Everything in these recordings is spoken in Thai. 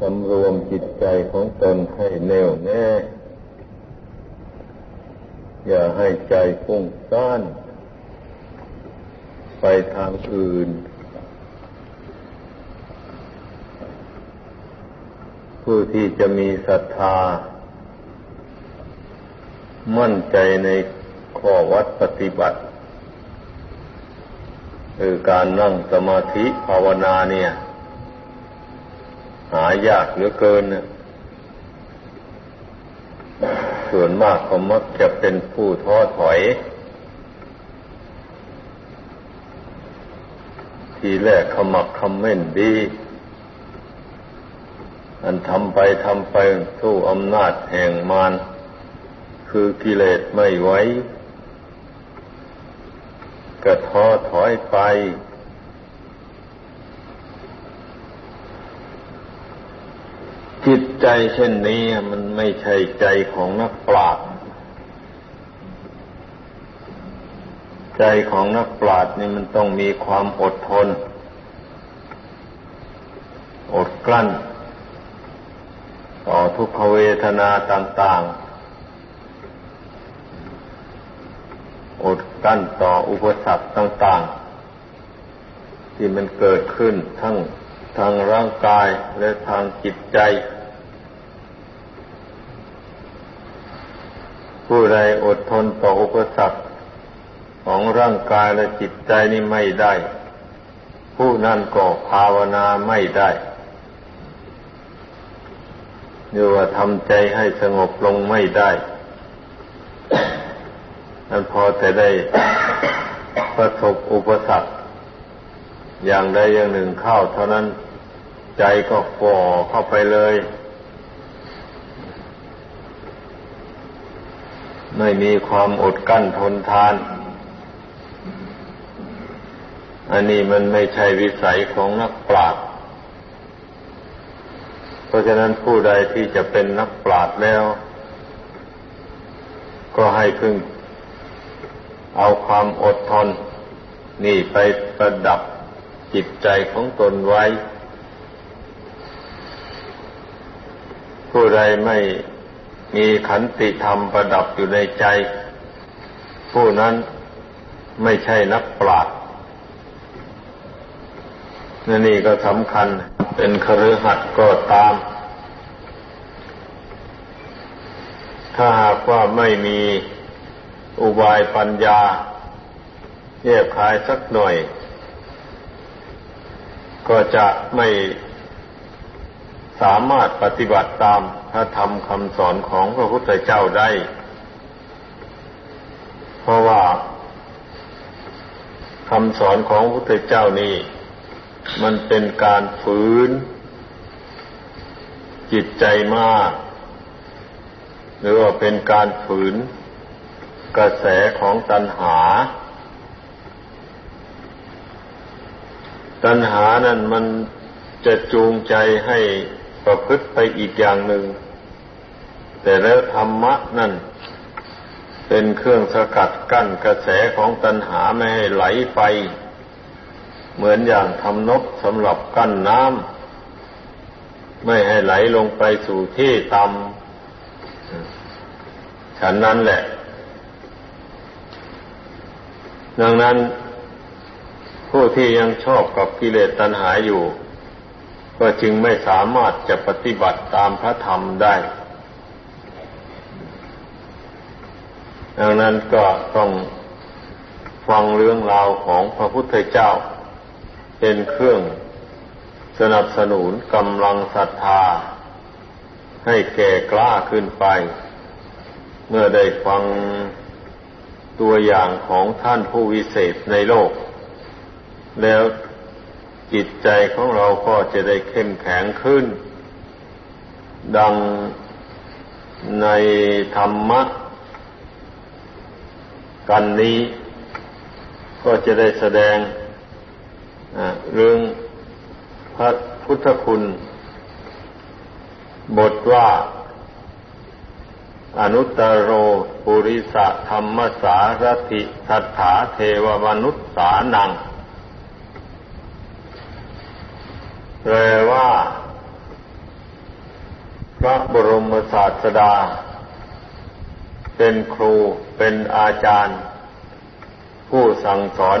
สำรวมจิตใจของตนให้แน่วแน่ อย่าให้ใจฟุ้งซ่าน ไปทางอื่น ผู้ที่จะมีศรัทธา มั่นใจในข้อวัดปฏิบัติคือการนั่งสมาธิภาวนาเนี่ย หายากเหลือเกินนะส่วนมากก็มักจะเป็นผู้ท้อถอย ทีแรกขมักคำเม่นดี อันทำไปทำไปสู้อำนาจแห่งมารคือกิเลสไม่ไหวก็ท้อถอยไป จิตใจเช่นนี้มันไม่ใช่ใจของนักปราชญ์ใจของนักปราชญ์นี่มันต้องมีความอดทน อดกลั้น ต่อทุกขเวทนาต่างๆ อดกลั้นต่ออุปสรรคต่างๆ ที่มันเกิดขึ้นทั้งทางร่างกายและทางจิตใจ ผู้ใดอดทนต่ออุปสรรคของร่างกายและจิตใจนี่ไม่ได้ ผู้นั้นก็ภาวนาไม่ได้เรียกว่าทำใจให้สงบลงไม่ได้นั้นพอแต่ได้ประสบอุปสรรคอย่างใดอย่างหนึ่งเข้าเท่านั้นใจก็ฝ่อเข้าไปเลย ไม่มีความอดกั้นทนทาน อันนี้มันไม่ใช่วิสัยของนักปราชญ์เพราะฉะนั้นผู้ใดที่จะเป็นนักปราชญ์แล้ว ก็ให้พึงเอาความอดทน นี่ไปประดับจิตใจของตนไว้ ผู้ใดไม่ มีขันติธรรมประดับอยู่ในใจ ผู้นั้นไม่ใช่นักปราชญ์นี่ก็สำคัญเป็นครือหัดก็ตาม ถ้าหากว่าไม่มีอุบายปัญญาแยบคายสักหน่อย ก็จะไม่ สามารถปฏิบัติตามพระธรรมคำสอนของพระพุทธเจ้าได้ เพราะว่าคำสอนของพระพุทธเจ้านี่มันเป็นการฝืน จิตใจมาก หรือว่าเป็นการฝืน กระแสของตัณหา ตัณหานั้นมันจะจูงใจให้ ประพฤติไปอีกอย่างหนึ่ง แต่แล้วธรรมะนั่น เป็นเครื่องสกัดกั้นกระแสของตัณหาไม่ให้ไหลไป เหมือนอย่างทำนกสำหรับกั้นน้ำไม่ให้ไหลลงไปสู่ที่ต่ำฉันนั้นแหละ ดังนั้นผู้ที่ยังชอบกับกิเลสตัณหาอยู่ ก็จึงไม่สามารถจะปฏิบัติตามพระธรรมได้ ดังนั้นก็ต้องฟังเรื่องราวของพระพุทธเจ้า เป็นเครื่องสนับสนุนกำลังศรัทธา ให้แก่กล้าขึ้นไป เมื่อได้ฟังตัวอย่างของท่านผู้วิเศษในโลก แล้ว จิตใจของเราก็จะได้เข้มแข็งขึ้น ดังในธรรมะกันนี้ ก็จะได้แสดงเรื่องพระพุทธคุณ บทว่า อนุตตรโรปุริสธรรมสารถิสัทธาเทวมนุษสานัง แปลว่า พระบรมศาสดา เป็นครูเป็นอาจารย์ ผู้สั่งสอน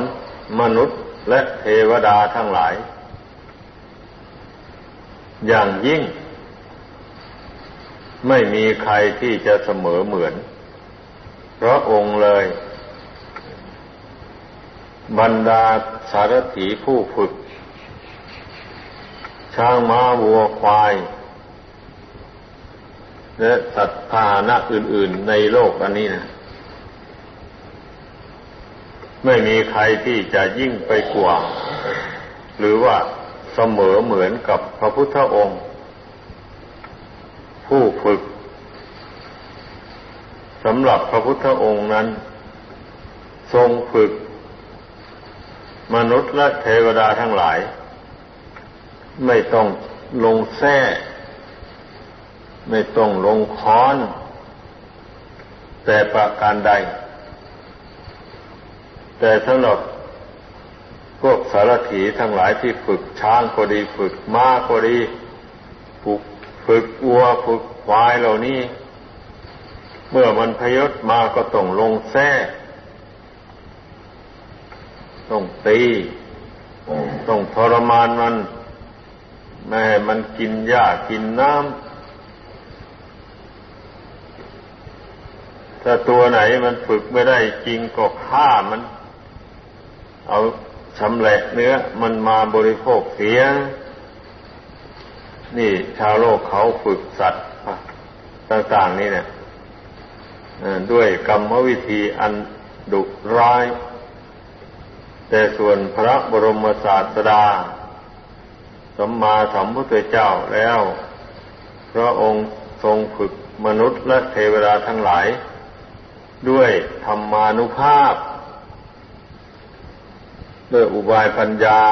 มนุษย์และเทวดาทั้งหลาย อย่างยิ่ง ไม่มีใครที่จะเสมอเหมือนพระองค์เลย บรรดาสารถีผู้ฝึก ช้างม้าวัวควาย และสัตว์พาหนะอื่น ๆ ในโลกอันนี้นะไม่มีใครที่จะยิ่งไปกว่า หรือว่าเสมอเหมือนกับพระพุทธองค์ ผู้ฝึกสำหรับพระพุทธองค์นั้น ทรงฝึก มนุษย์และเทวดาทั้งหลาย ไม่ต้องลงแท้ไม่ต้องลงค้อน แต่ประการใด แต่สำหรับพวกสารถีทั้งหลายที่ฝึกช้างก็ดีฝึกม้าก็ดีฝึกฝึกวัวฝึกควายเหล่านี้ เมื่อมันพยศมาก็ต้องลงแท้ต้องตี ต้องทรมานมัน ไม่ให้มันกินหญ้ากินน้ำ ถ้าตัวไหนมันฝึกไม่ได้จริงก็ฆ่ามัน เอาชำแหละเนื้อ มันมาบริโภคเสีย นี่ชาวโลกเขาฝึกสัตว์ต่างๆนี่เนี่ยด้วยกรรมวิธีอันดุร้าย แต่ส่วนพระบรมศาสดา สัมมาสัมพุทธเจ้าแล้ว พระองค์ทรงฝึกมนุษย์และเทวดาทั้งหลาย ด้วยธรรมานุภาพ ด้วยอุบายปัญญา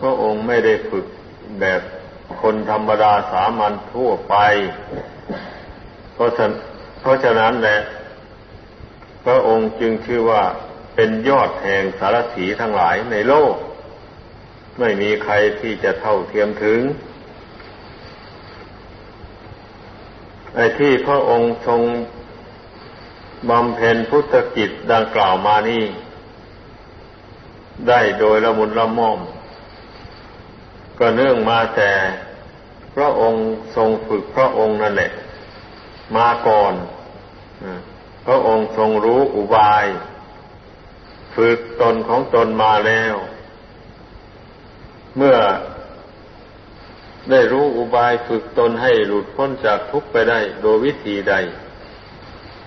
พระองค์ไม่ได้ฝึกแบบคนธรรมดาสามัญทั่วไป เพราะฉะเพราะฉะนั้นแหละ พระองค์จึงชื่อว่าเป็นยอดแห่งสารถีทั้งหลายในโลก ไม่มีใครที่จะเท่าเทียมถึงไอ้ที่พระองค์ทรงบำเพ็ญพุทธกิจดังกล่าวมานี่ ได้โดยละมุนละม่อม ก็เนื่องมาแต่พระองค์ทรงฝึกพระองค์นั่นแหละ มาก่อนพระองค์ทรงรู้อุบาย ฝึกตนของตนมาแล้ว เมื่อได้รู้อุบายฝึกตนให้หลุดพ้นจากทุกข์ไปได้ โดยวิธีใด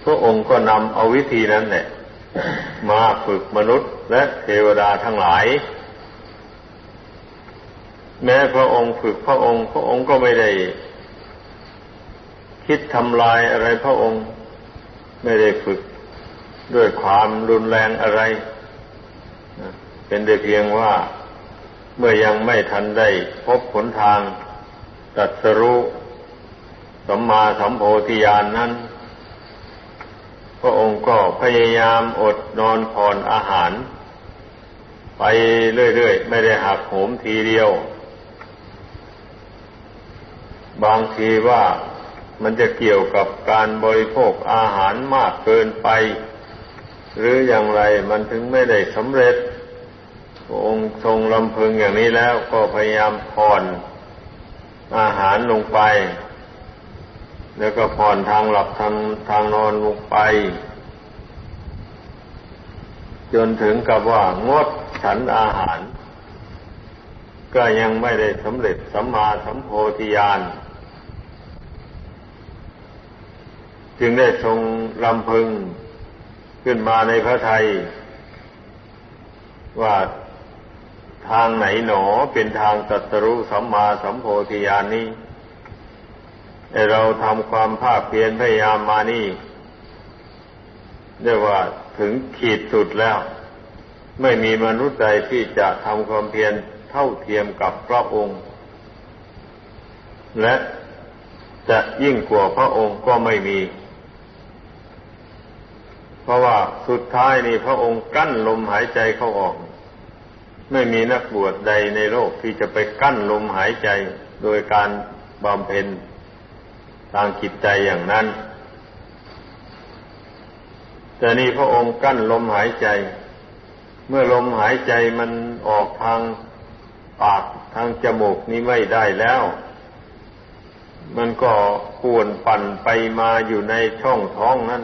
พระองค์ก็นำเอาวิธีนั้นแหละมาฝึกมนุษย์และเทวดาทั้งหลาย แม้พระองค์ฝึกพระองค์ พระองค์ก็ไม่ได้ คิดทำลายอะไรพระองค์ ไม่ได้ฝึกด้วยความรุนแรงอะไร เป็นได้เพียงว่า เมื่อยังไม่ทันได้พบผลทางตัดสรูสัมมาสัมโพธิญาณนนั้น พระองค์ก็พยายามอดนอนผ่อนอาหาร ไปเรื่อยๆ ไม่ได้หักโหมทีเดียว บางทีว่ามันจะเกี่ยวกับการบริโภคอาหารมากเกินไป หรืออย่างไรมันถึงไม่ได้สำเร็จ องค์ทรงลำพึงอย่างนี้แล้วก็พยายามผ่อนอาหารลงไป แล้วก็ผ่อนทางหลับทางทางนอนลงไป จนถึงกับว่างดฉันอาหาร ก็ยังไม่ได้สำเร็จสัมมาสัมโพธิญาณจึงได้ทรงลำพึงขึ้นมาในพระไทยว่า ทางไหนหนอเป็นทางตัตรู้สัมมาสัมโพธิญาณนี้เราทำความภาคเพียรพยายามมานี่เรียกว่าถึงขีดสุดแล้ว ไม่มีมนุษย์ใดที่จะทำความเพียรเท่าเทียมกับพระองค์ และจะยิ่งกว่าพระองค์ก็ไม่มี เพราะว่าสุดท้ายนี่พระองค์กั้นลมหายใจเข้าออก ไม่มีนักบวชใดในโลกที่จะไปกั้นลมหายใจโดยการบำเพ็ญทางจิตใจอย่างนั้น แต่นี่พระองค์กั้นลมหายใจ เมื่อลมหายใจมันออกทางปากทางจมูกนี้ไม่ได้แล้ว มันก็ป่วนปั่นไปมาอยู่ในช่องท้องนั่น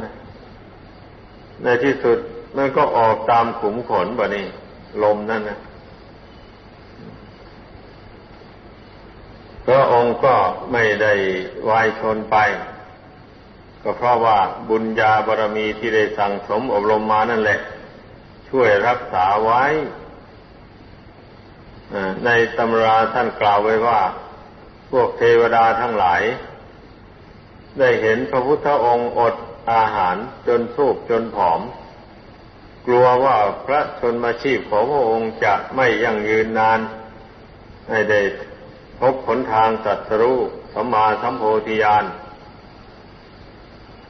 ในที่สุดมันก็ออกตามขุมขนบ่นี่ลมนั่นนะ พระองค์ก็ไม่ได้วายชนไป ก็เพราะว่าบุญญาบารมีที่ได้สั่งสมอบรมมานั่นแหละ ช่วยรักษาไว้ในตำราท่านกล่าวไว้ว่า พวกเทวดาทั้งหลาย ได้เห็นพระพุทธองค์อดอาหารจนสูบจนผอม กลัวว่าพระชนมาชีพของพระองค์จะไม่ยั่งยืนนาน ให้ได้ พบผลทางสัตรู้สัมมาสัมโพธิญาณ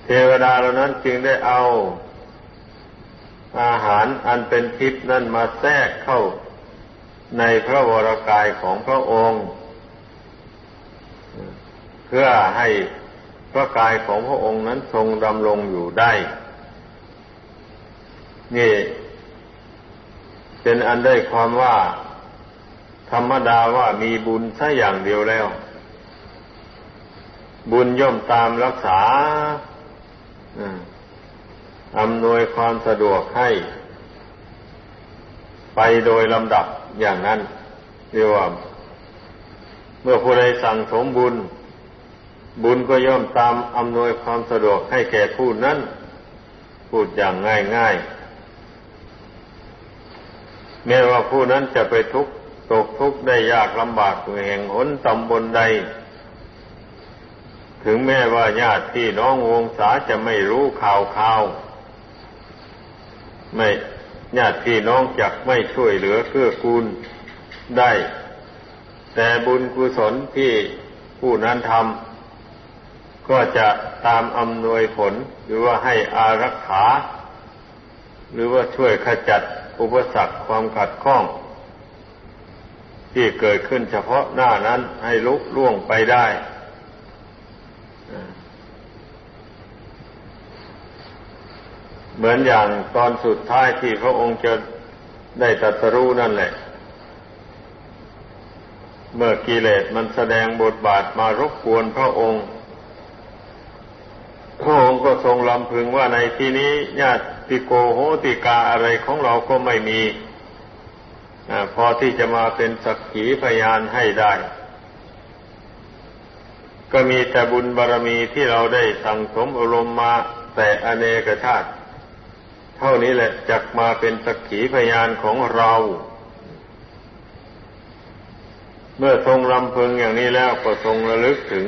เทวดาเหล่านั้นจึงได้เอา อาหารอันเป็นทิพนั่นมาแทรกเข้าในพระวรากายของพระองค์ เพื่อให้พระกายของพระองค์นั้นทรงดำรงอยู่ได้ นี่ เป็นอันได้ความว่า ธรรมดาว่ามีบุญแค่อย่างเดียวแล้ว บุญย่อมตามรักษาอำนวยความสะดวกให้ ไปโดยลำดับอย่างนั้นเรียกว่า เมื่อผู้ใดสั่งสมบุญ บุญก็ย่อมตามอำนวยความสะดวกให้แก่ผู้นั้นพูดอย่างง่ายๆแม้ว่าผู้นั้นจะไปทุกข์ ตกทุกข์ได้ยากลำบากแห่งหนตำบลใด ถึงแม้ว่าญาติพี่น้องวงศาจะไม่รู้ข่าวข่าวไม่ญาติพี่น้องจักไม่ช่วยเหลือเกื้อกูลได้ แต่บุญกุศลที่ผู้นั้นทำก็จะตามอำนวยผลหรือว่าให้อารักขา หรือว่าช่วยขจัดอุปสรรคความขัดข้อง ที่เกิดขึ้นเฉพาะหน้านั้นให้ลุล่วงไปได้เหมือนอย่างตอนสุดท้ายที่พระองค์จะได้ตรัสรู้นั่นแหละ เมื่อกิเลสมันแสดงบทบาทมารบกวนพระองค์ พระองค์ก็ทรงลำพึงว่าในที่นี้ญาติโกโหติกาอะไรของเราก็ไม่มี พอที่จะมาเป็นสักขีพยานให้ได้ ก็มีแต่บุญบารรมีที่เราได้สั่งสมอารมณ์มาแต่อเนกชาติ เท่านี้แหละจักมาเป็นสักขีพยานของเรา เมื่อทรงลำพึงอย่างนี้แล้วก็ทรงระลึกถึง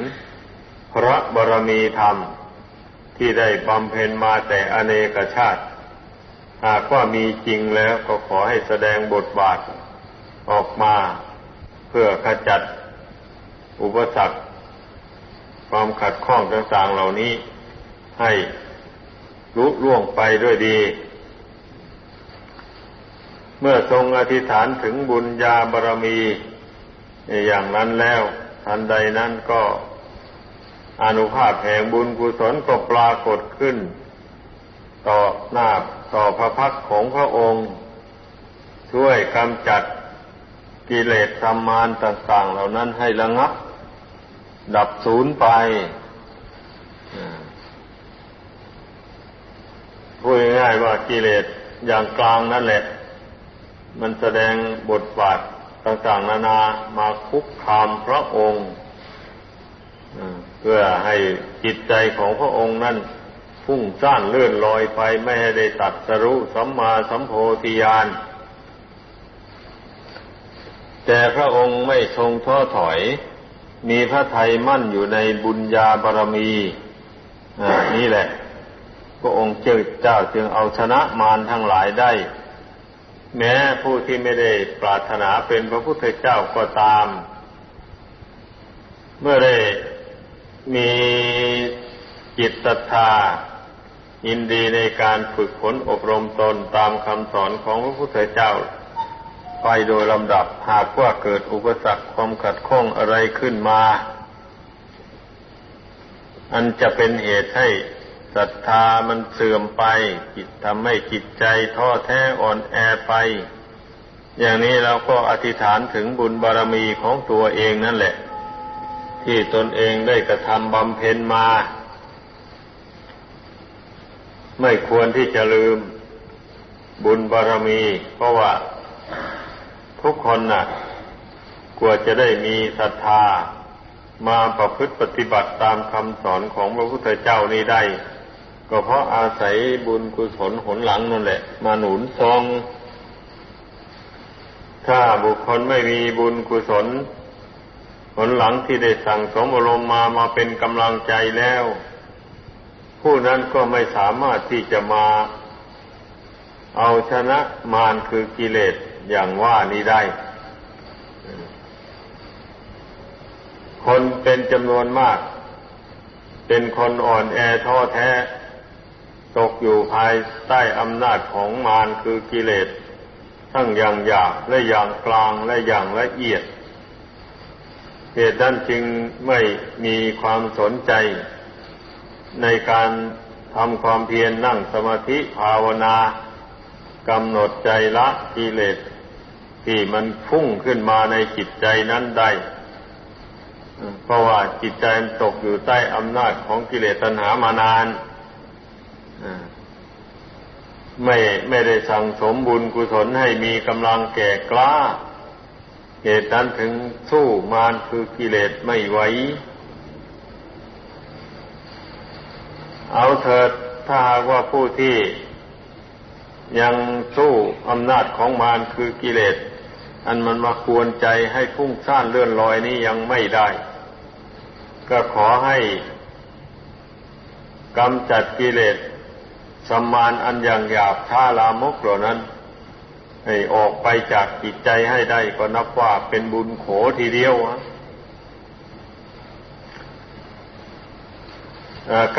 พระบารมีธรรมที่ได้บำเพ็ญมาแต่อเนกชาติ หากว่ามีจริงแล้วก็ขอให้แสดงบทบาทออกมาเพื่อขจัดอุปสรรคความขัดข้องต่างๆเหล่านี้ ให้ลุล่วงไปด้วยดี เมื่อทรงอธิษฐานถึงบุญญาบารมี อย่างนั้นแล้วทันใดนั้นก็อนุภาพแห่งบุญกุศลก็ปรากฏขึ้น ต่อหน้า ต่อพระพักของพระองค์ ช่วยกำจัดกิเลสสัมมานต่าง ๆ เหล่านั้นให้ระงับ ดับศูนย์ไปพูดง่ายๆว่ากิเลสอย่างกลางนั่นแหละ มันแสดงบทบาทต่างๆ นานามาคุกคามพระองค์เพื่อให้จิตใจของพระองค์นั้น พุ่งซ่านเลื่อนลอยไปไม่ให้ได้ตัดสรุสัมมาสัมโพธิญาณแต่พระองค์ไม่ทรงท้อถอย มีพระทัยมั่นอยู่ในบุญญาบารมีนี่แหละ พระองค์เจ้าเจ้าจึงเอาชนะมารทั้งหลายได้ แม้ผู้ที่ไม่ได้ปรารถนาเป็นพระพุทธเจ้าก็ตาม เมื่อได้มีจิตศรัทธา ยินดีในการฝึกฝนอบรมตนตามคำสอนของพระพุทธเจ้า ไปโดยลำดับหากว่าเกิดอุปสรรคความขัดข้องอะไรขึ้นมา อันจะเป็นเหตุให้ศรัทธามันเสื่อมไป จิตทำให้จิตใจท้อแท้อ่อนแอไป อย่างนี้เราก็อธิษฐานถึงบุญบารมีของตัวเองนั่นแหละ ที่ตนเองได้กระทำบำเพ็ญมา ไม่ควรที่จะลืมบุญบารมี เพราะว่าทุกคนน่ะกลัวจะได้มีศรัทธามาประพฤติปฏิบัติตามคำสอนของพระพุทธเจ้านี้ได้ ก็เพราะอาศัยบุญกุศลหนหลังนั่นแหละ มาหนุนทรงถ้าบุคคลไม่มีบุญกุศล หนหลังที่ได้สั่งสมอารมณ์มามาเป็นกำลังใจแล้ว ผู้นั้นก็ไม่สามารถที่จะมาเอาชนะมารคือกิเลสอย่างว่านี้ได้ คนเป็นจำนวนมาก เป็นคนอ่อนแอท้อแท้ ตกอยู่ภายใต้อำนาจของมารคือกิเลส ทั้งอย่างหยาบและอย่างกลางและอย่างละเอียด เหตุนั้นจึงไม่มีความสนใจ ในการทำความเพียรนนั่งสมาธิภาวนากำหนดใจละกิเลสที่มันพุ่งขึ้นมาในจิตใจนั้นได้ เพราะว่าจิตใจตกอยู่ใต้อำนาจของกิเลสตัณหามานานไม่ไม่ได้สั่งสมบุญกุศลให้มีกำลังแก่กล้า เหตุนั้นถึงสู้มารคือกิเลสไม่ไหว เอาเถิดถ้าหากว่าผู้ที่ยังสู้อำนาจของมารคือกิเลส อันมันมาควรใจให้พุ่งซ่านเลื่อนลอยนี้ยังไม่ได้ ก็ขอให้กำจัดกิเลสสมานอันอย่างหยาบช้าลามกเหล่านั้น ให้ออกไปจากจิตใจให้ได้ก็นับว่าเป็นบุญโขทีเดียว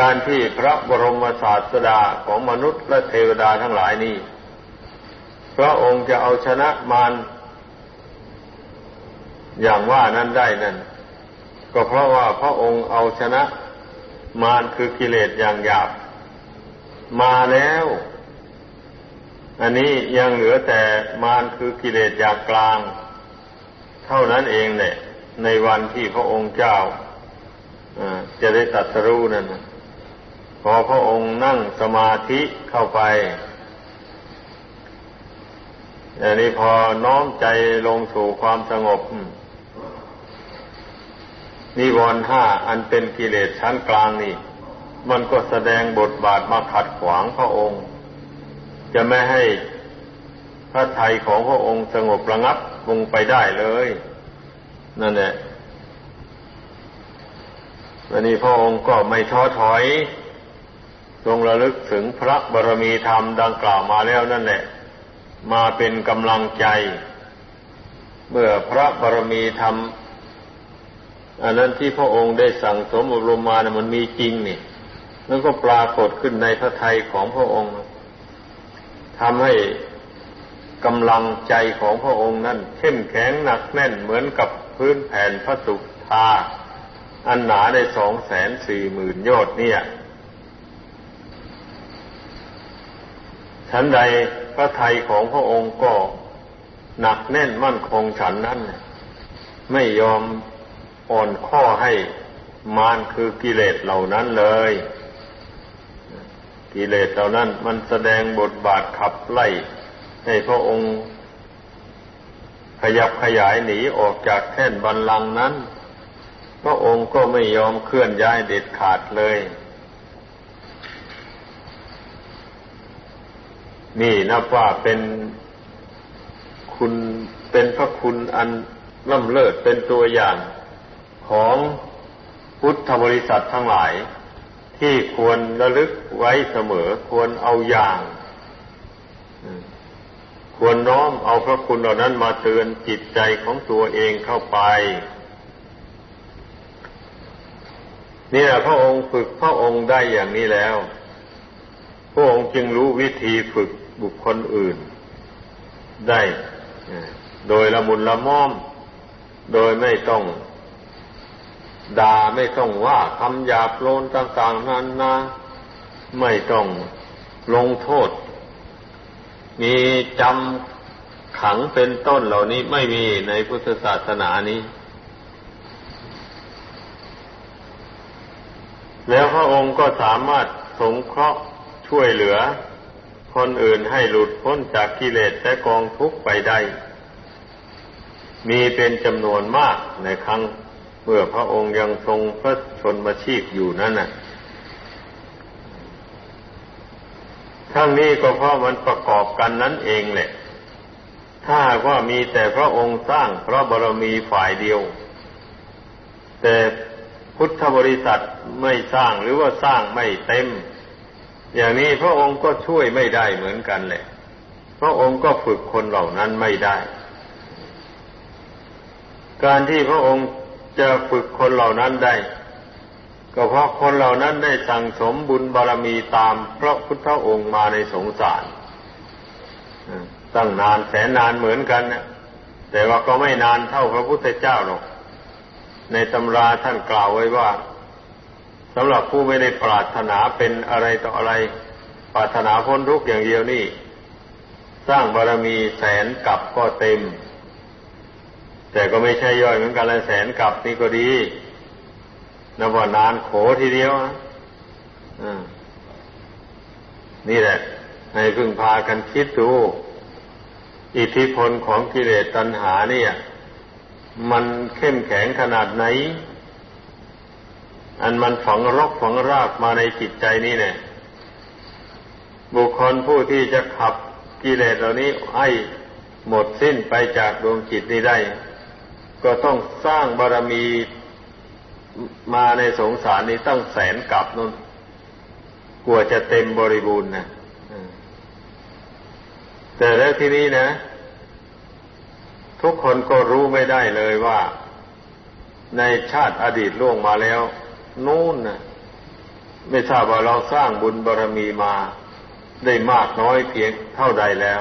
การที่พระบรมศาสดาของมนุษย์และเทวดาทั้งหลายนี้ พระองค์จะเอาชนะมารอย่างว่านั้นได้นั่น ก็เพราะว่าพระองค์เอาชนะมารคือกิเลสอย่างหยาบ มาแล้ว อันนี้ยังเหลือแต่มารคือกิเลสอย่างกลาง เท่านั้นเองเนี่ยในวันที่พระองค์เจ้า จะได้ตัดสรู้นั่นพอพระองค์นั่งสมาธิเข้าไปอันนี้พอน้อมใจลงสู่ความสงบนิวรณ์ห้าอันเป็นกิเลสชั้นกลางนี่ มันก็แสดงบทบาทมาขัดขวางพระองค์ จะไม่ให้พระทัยของพระองค์สงบระงับลงไปได้เลย นั่นแหละ วันนี้พระองค์ก็ไม่ท้อถอย ทรงระลึกถึงพระบรมีธรรมดังกล่าวมาแล้วนั่นแหละ มาเป็นกำลังใจ เมื่อพระบรมีธรรมอันนั้นที่พระองค์ได้สั่งสมอบรมมานะมันมีจริงนี่นั่นก็ปรากฏขึ้นในพระทัยของพระองค์ทำให้กำลังใจของพระองค์นั้นเข้มแข็งหนักแน่นเหมือนกับพื้นแผ่นพระสุธา อันหนาได้สองแสนสี่หมื่นยอดเนี่ยฉันใดพระทัยของพระองค์ก็หนักแน่นมั่นคงฉันนั้น ไม่ยอมอ่อนข้อให้มารคือกิเลสเหล่านั้นเลย กิเลสเหล่านั้นมันแสดงบทบาทขับไล่ ให้พระองค์ขยับขยายหนีออกจากแท่นบันลังนั้น พระองค์ก็ไม่ยอมเคลื่อนย้ายเด็ดขาดเลย นี่นับว่าเป็นคุณเป็นพระคุณอันล่ำเลิศเป็นตัวอย่างของพุทธบริษัททั้งหลาย ที่ควรระลึกไว้เสมอควรเอาอย่าง ควรน้อมเอาพระคุณเหล่านั้นมาเตือนจิตใจของตัวเองเข้าไป นี่ยพระองค์ฝึกพระองค์ได้อย่างนี้แล้ว พระองค์จึงรู้วิธีฝึกบุคคลอื่น ได้โดยละมุนละม่อม โดยไม่ต้องด่าไม่ต้องว่าคำหยาบโลนต่างๆนั้นนะไม่ต้องลงโทษ มีจำขังเป็นต้นเหล่านี้ไม่มีในพุทธศาสนานี้ แล้วพระองค์ก็สามารถสงเคราะห์ช่วยเหลือ คนอื่นให้หลุดพ้นจากกิเลสและกองทุกข์ไปได้ มีเป็นจำนวนมากในครั้งเมื่อพระองค์ยังทรงพระชนมาชีพอยู่นั่นน่ะ ทั้งนี้ก็เพราะมันประกอบกันนั้นเองแหละ ถ้าว่ามีแต่พระองค์สร้างพระบารมีฝ่ายเดียว แต่ พุทธบริษัทไม่สร้างหรือว่าสร้างไม่เต็ม อย่างนี้พระองค์ก็ช่วยไม่ได้เหมือนกันแหละ พระองค์ก็ฝึกคนเหล่านั้นไม่ได้ การที่พระองค์จะฝึกคนเหล่านั้นได้ ก็เพราะคนเหล่านั้นได้สั่งสมบุญบารรมีตามพระพุทธองค์มาในสงสารตั้งนานแสนนานเหมือนกันนะแต่ว่าก็ไม่นานเท่าพระพุทธเจ้าหรอก ในตำราท่านกล่าวไว้ว่าสำหรับผู้ไม่ได้ปรารถนาเป็นอะไรต่ออะไร ปรารถนาพ้นทุกข์อย่างเดียวนี่ สร้างบารรมีแสนกับก็เต็ม แต่ก็ไม่ใช่ย่อยเหมือนกันเลยแสนกับนี่ก็ดีนับว่านานโขทีเดียวนะนี่แหละ ให้พึ่งพากันคิดดู อิทธิพลของกิเลสตัณหาเนี่ย มันเข้มแข็งขนาดไหน อันมันฝังรกฝังรากมาในจิตใจนี่เนี่ย บุคคลผู้ที่จะขับกิเลสเหล่านี้ให้หมดสิ้นไปจากดวงจิตนี้ได้ ก็ต้องสร้างบารรมีมาในสงสารนี้ตั้งแสนกับนุ่นกลัวจะเต็มบริบูรณ์นะแต่แล้วที่นี้นะ ทุกคนก็รู้ไม่ได้เลยว่า ในชาติอดีตล่วงมาแล้ว นู่นนะไม่ทราบว่าเราสร้างบุญบารรมีมาได้มากน้อยเพียงเท่าใดแล้ว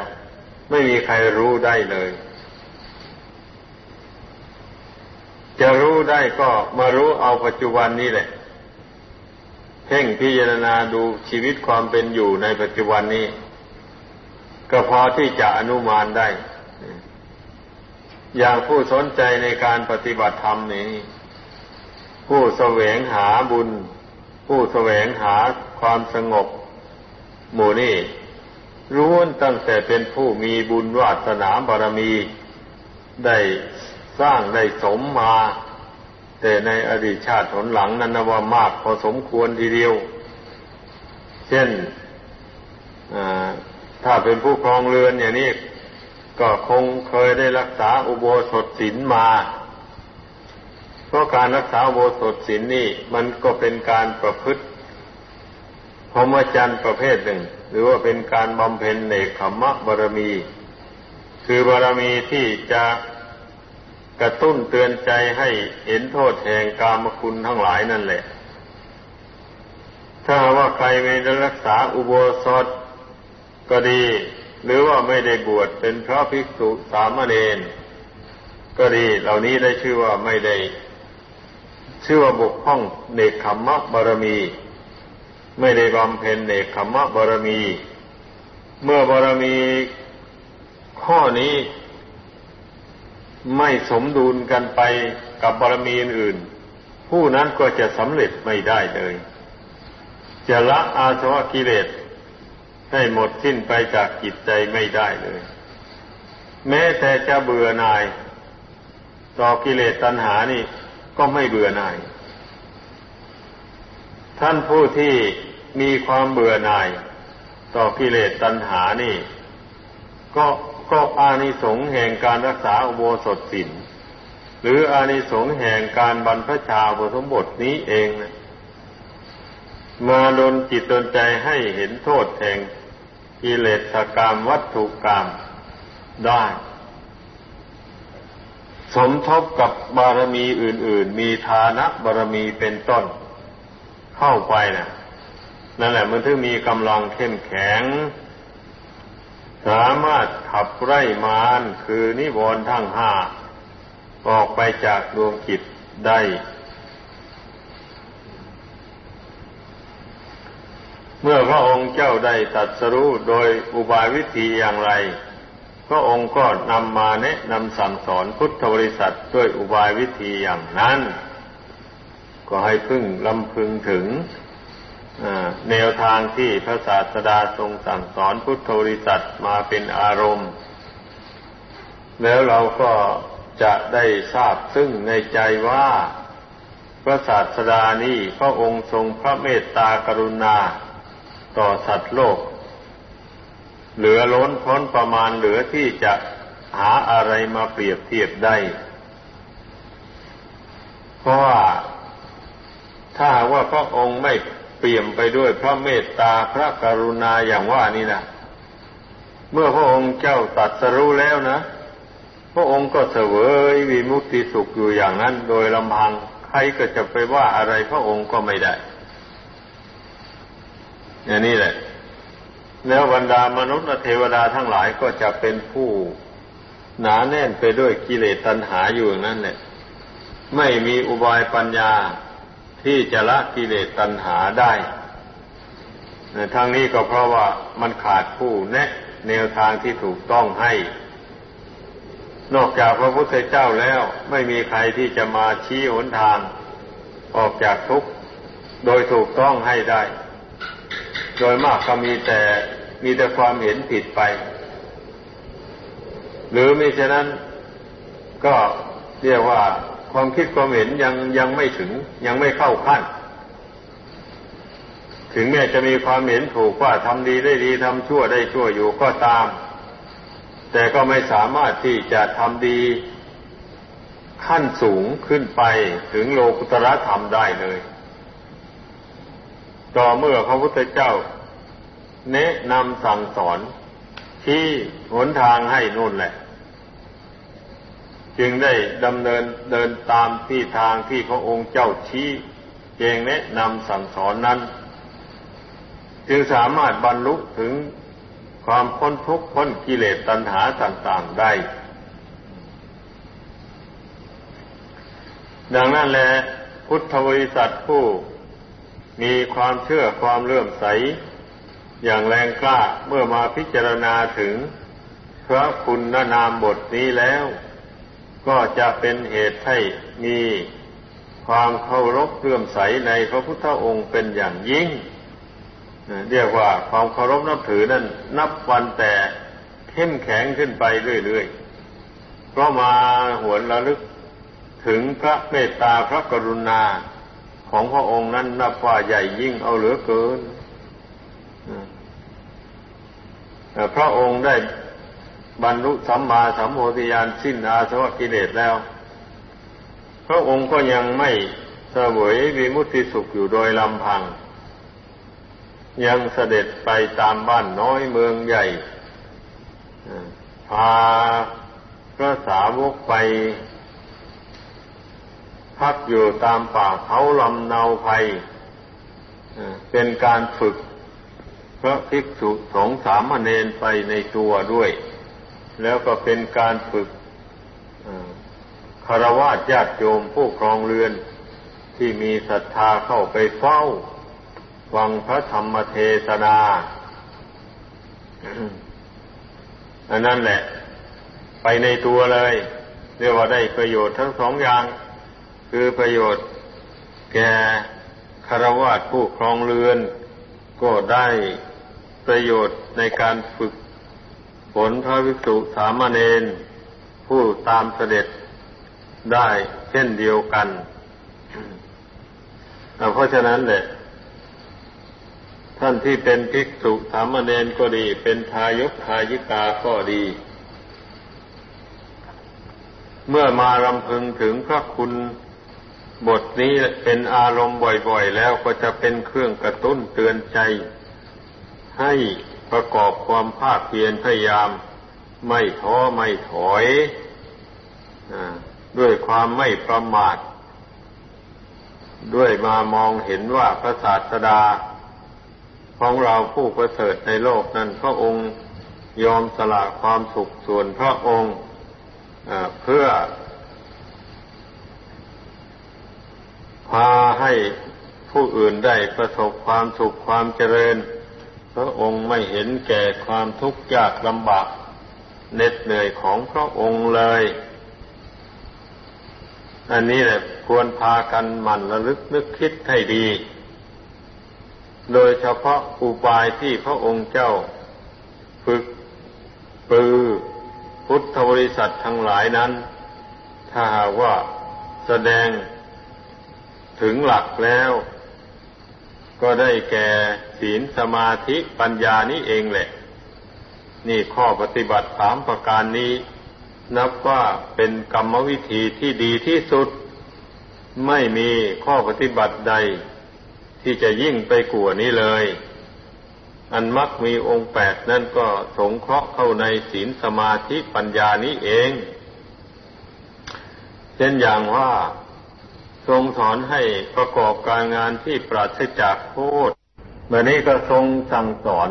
ไม่มีใครรู้ได้เลย จะรู้ได้ก็มารู้เอาปัจจุบันนี้แหละ เพ่งพิจารณาดูชีวิตความเป็นอยู่ในปัจจุบันนี้ ก็พอที่จะอนุมานได้ อย่างผู้สนใจในการปฏิบัติธรรมนี้ ผู้แสวงหาบุญ ผู้แสวงหาความสงบ หมู่นี่รู้ตั้งแต่เป็นผู้มีบุญวาสนาบารมี ได้สร้างได้สมมา แต่ในอดีตชาติผลหลังนั้นว่ามากพอสมควรทีเดียว เช่นถ้าเป็นผู้ครองเรือนอย่างนี้ ก็คงเคยได้รักษาอุโบสถศีลมา เพราะการรักษาอุโบสถศีลนี่ มันก็เป็นการประพฤติพรหมจรรย์ประเภทหนึ่ง หรือว่าเป็นการบำเพ็ญเนคขมะบารมี คือบารมีที่จะกระตุ้นเตือนใจให้เห็นโทษแห่งกามคุณทั้งหลายนั่นแหละ ถ้าว่าใครไม่ได้รักษาอุโบสถก็ดี หรือว่าไม่ได้บวชเป็นพระภิกษุสามเณรก็ดี เหล่านี้ได้ชื่อว่าไม่ได้ ชื่อว่าบกพร่องเนคขมมะบารมี ไม่ได้บำเพ็ญเนคขมมะบารมี เมื่อบารมีข้อนี้ไม่สมดุลกันไปกับบารมีอื่น ผู้นั้นก็จะสำเร็จไม่ได้เลย จะละอาสวะกิเลส ให้หมดสิ้นไปจากจิตใจไม่ได้เลย แม้แต่จะเบื่อหน่าย ต่อกิเลสตัณหานี่ก็ไม่เบื่อหน่าย ท่านผู้ที่มีความเบื่อหน่าย ต่อกิเลสตัณหานี่ ก็ก็อานิสงส์แห่งการรักษาอุโบสถศีลหรืออานิสงส์แห่งการบรรพชาบสมบทนี้เองนะมาดนจิตดนใจให้เห็นโทษแห่ง กิเลสกรรมวัตถุกรรมได้ สมทบกับบารมีอื่น ๆ มีฐานะบารมีเป็นต้น เข้าไปนะนั่นแหละมันถึงมีกำลังเข้มแข็ง สามารถขับไล่มารคือนิวรณ์ทั้งห้าออกไปจากดวงจิตได้ เมื่อพระองค์เจ้าได้ตัดสรู้โดยอุบายวิธีอย่างไร พระองค์ก็นำมาแนะนำสั่งสอนพุทธบริษัทด้วยอุบายวิธีอย่างนั้น ก็ให้พึ่งลำพึงถึงแนวทางที่พระศาสดาทรงสั่งสอนพุทธบริษัทมาเป็นอารมณ์ แล้วเราก็จะได้ทราบซึ่งในใจว่า พระศาสดานี้พระองค์ทรงพระเมตตากรุณา ต่อสัตว์โลก เหลือล้นพ้นประมาณเหลือที่จะหาอะไรมาเปรียบเทียบได้ เพราะว่าถ้าว่าพระองค์ไม่เปี่ยมไปด้วยพระเมตตาพระกรุณาอย่างว่านี่นะเมื่อพระองค์เจ้าตัดสรู้แล้วนะ พระองค์ก็เสวยวิมุตติสุขอยู่อย่างนั้น โดยลำพังใครก็จะไปว่าอะไรพระองค์ก็ไม่ได้ อย่างนี้แหละ แล้วบรรดามนุษย์และเทวดาทั้งหลายก็จะเป็นผู้หนาแน่นไปด้วยกิเลสตัณหาอยู่อย่างนั้นแหละ ไม่มีอุบายปัญญาที่จะละกิเลสตัณหาได้ทางนี้ก็เพราะว่ามันขาดผู้แนะแนวทางที่ถูกต้องให้ นอกจากพระพุทธเจ้าแล้วไม่มีใครที่จะมาชี้หนทาง ออกจากทุกข์โดยถูกต้องให้ได้ โดยมากก็มีแต่มีแต่ความเห็นผิดไป หรือมิฉะนั้นก็เรียกว่าความคิดความเห็นยังยังไม่ถึงยังไม่เข้าขั้น ถึงแม้จะมีความเห็นถูกว่าทำดีได้ดีทำชั่วได้ชั่วอยู่ก็ตาม แต่ก็ไม่สามารถที่จะทำดีขั้นสูงขึ้นไปถึงโลกุตระธรรมได้เลย ต่อเมื่อพระพุทธเจ้า แนะนำสั่งสอน ที่หนทางให้นู่นแหละ จึงได้ดำเนินเดินตามที่ทางที่พระองค์เจ้าชี้เจงแนะนำสั่งสอนนั้น จึงสามารถบรรลุถึงความพ้นทุกข์พ้นกิเลสตัณหาต่างๆได้ ดังนั้นแหละพุทธบริษัทผู้ มีความเชื่อความเลื่อมใส อย่างแรงกล้าเมื่อมาพิจารณาถึงพระคุณนามบทนี้แล้ว ก็จะเป็นเหตุให้มีความเคารพเลื่อมใสในพระพุทธองค์เป็นอย่างยิ่ง เรียกว่าความเคารพนับถือนั้นนับวันแต่เข้มแข็งขึ้นไปเรื่อยๆก็มาหวนระลึกถึงพระเมตตาพระกรุณา ของพระองค์นั้นนับว่าใหญ่ยิ่งเอาเหลือเกินพระองค์ได้บรรลุสัมมาสัมโพธิญาณสิ้นอาสวะกิเลสแล้ว พระองค์ก็ยังไม่เสวยวิมุตติสุขอยู่โดยลำพัง ยังเสด็จไปตามบ้านน้อยเมืองใหญ่พาพระสาวกไป พักอยู่ตามป่าเขาลำเนาภัยเป็นการฝึกพระภิกษุสงฆ์สามเณรไปในตัวด้วย แล้วก็เป็นการฝึกคารวะญาติโยมผู้ครองเรือนที่มีศรัทธาเข้าไปเฝ้าฟังพระธรรมเทศนาอันนั้นแหละ ไปในตัวเลย เรียกว่าได้ประโยชน์ทั้งสองอย่าง คือประโยชน์แก่คารวะผู้ครองเรือน ก็ได้ประโยชน์ในการฝึกผลพระวิสุสามเณรผู้ตามเสด็จได้เช่นเดียวกัน เพราะฉะนั้นเนี่ยท่านที่เป็นภิกษุสามเณรก็ดี เป็นทายกทายิกาก็ดี เมื่อมารำพึงถึงพระคุณ บทนี้เป็นอารมณ์บ่อยๆ แล้วก็จะเป็นเครื่องกระตุ้นเตือนใจ ให้ประกอบความภาคเพียรพยายาม ไม่ท้อไม่ถอยอด้วยความไม่ประมาท ด้วยมามองเห็นว่าพระศาสดา ของเราผู้ประเสริฐในโลกนั้นพระองค์ยอมสละความสุขส่วนพระองค์เพื่อ พาให้ผู้อื่นได้ประสบความสุขความเจริญ พระองค์ไม่เห็นแก่ความทุกข์ยากลำบากเหน็ดเหนื่อยของพระองค์เลย อันนี้แหละควรพากันหมั่นระลึกนึกคิดให้ดี โดยเฉพาะอุบายที่พระองค์เจ้า ฝึกปือพุทธบริษัททั้งหลายนั้น ถ้าหากว่าแสดง ถึงหลักแล้ว ก็ได้แก่ศีลสมาธิปัญญานี้เองแหละ นี่ข้อปฏิบัติสามประการนี้ นับว่าเป็นกรรมวิธีที่ดีที่สุด ไม่มีข้อปฏิบัติใด ที่จะยิ่งไปกว่านี้เลย อันมักมีองค์แปดนั่นก็สงเคราะห์เข้าในศีลสมาธิปัญญานี้เอง เช่นอย่างว่า ทรงสอนให้ประกอบการงานที่ปราศจากโทษเมื่อนี้ก็ทรงสั่งสอน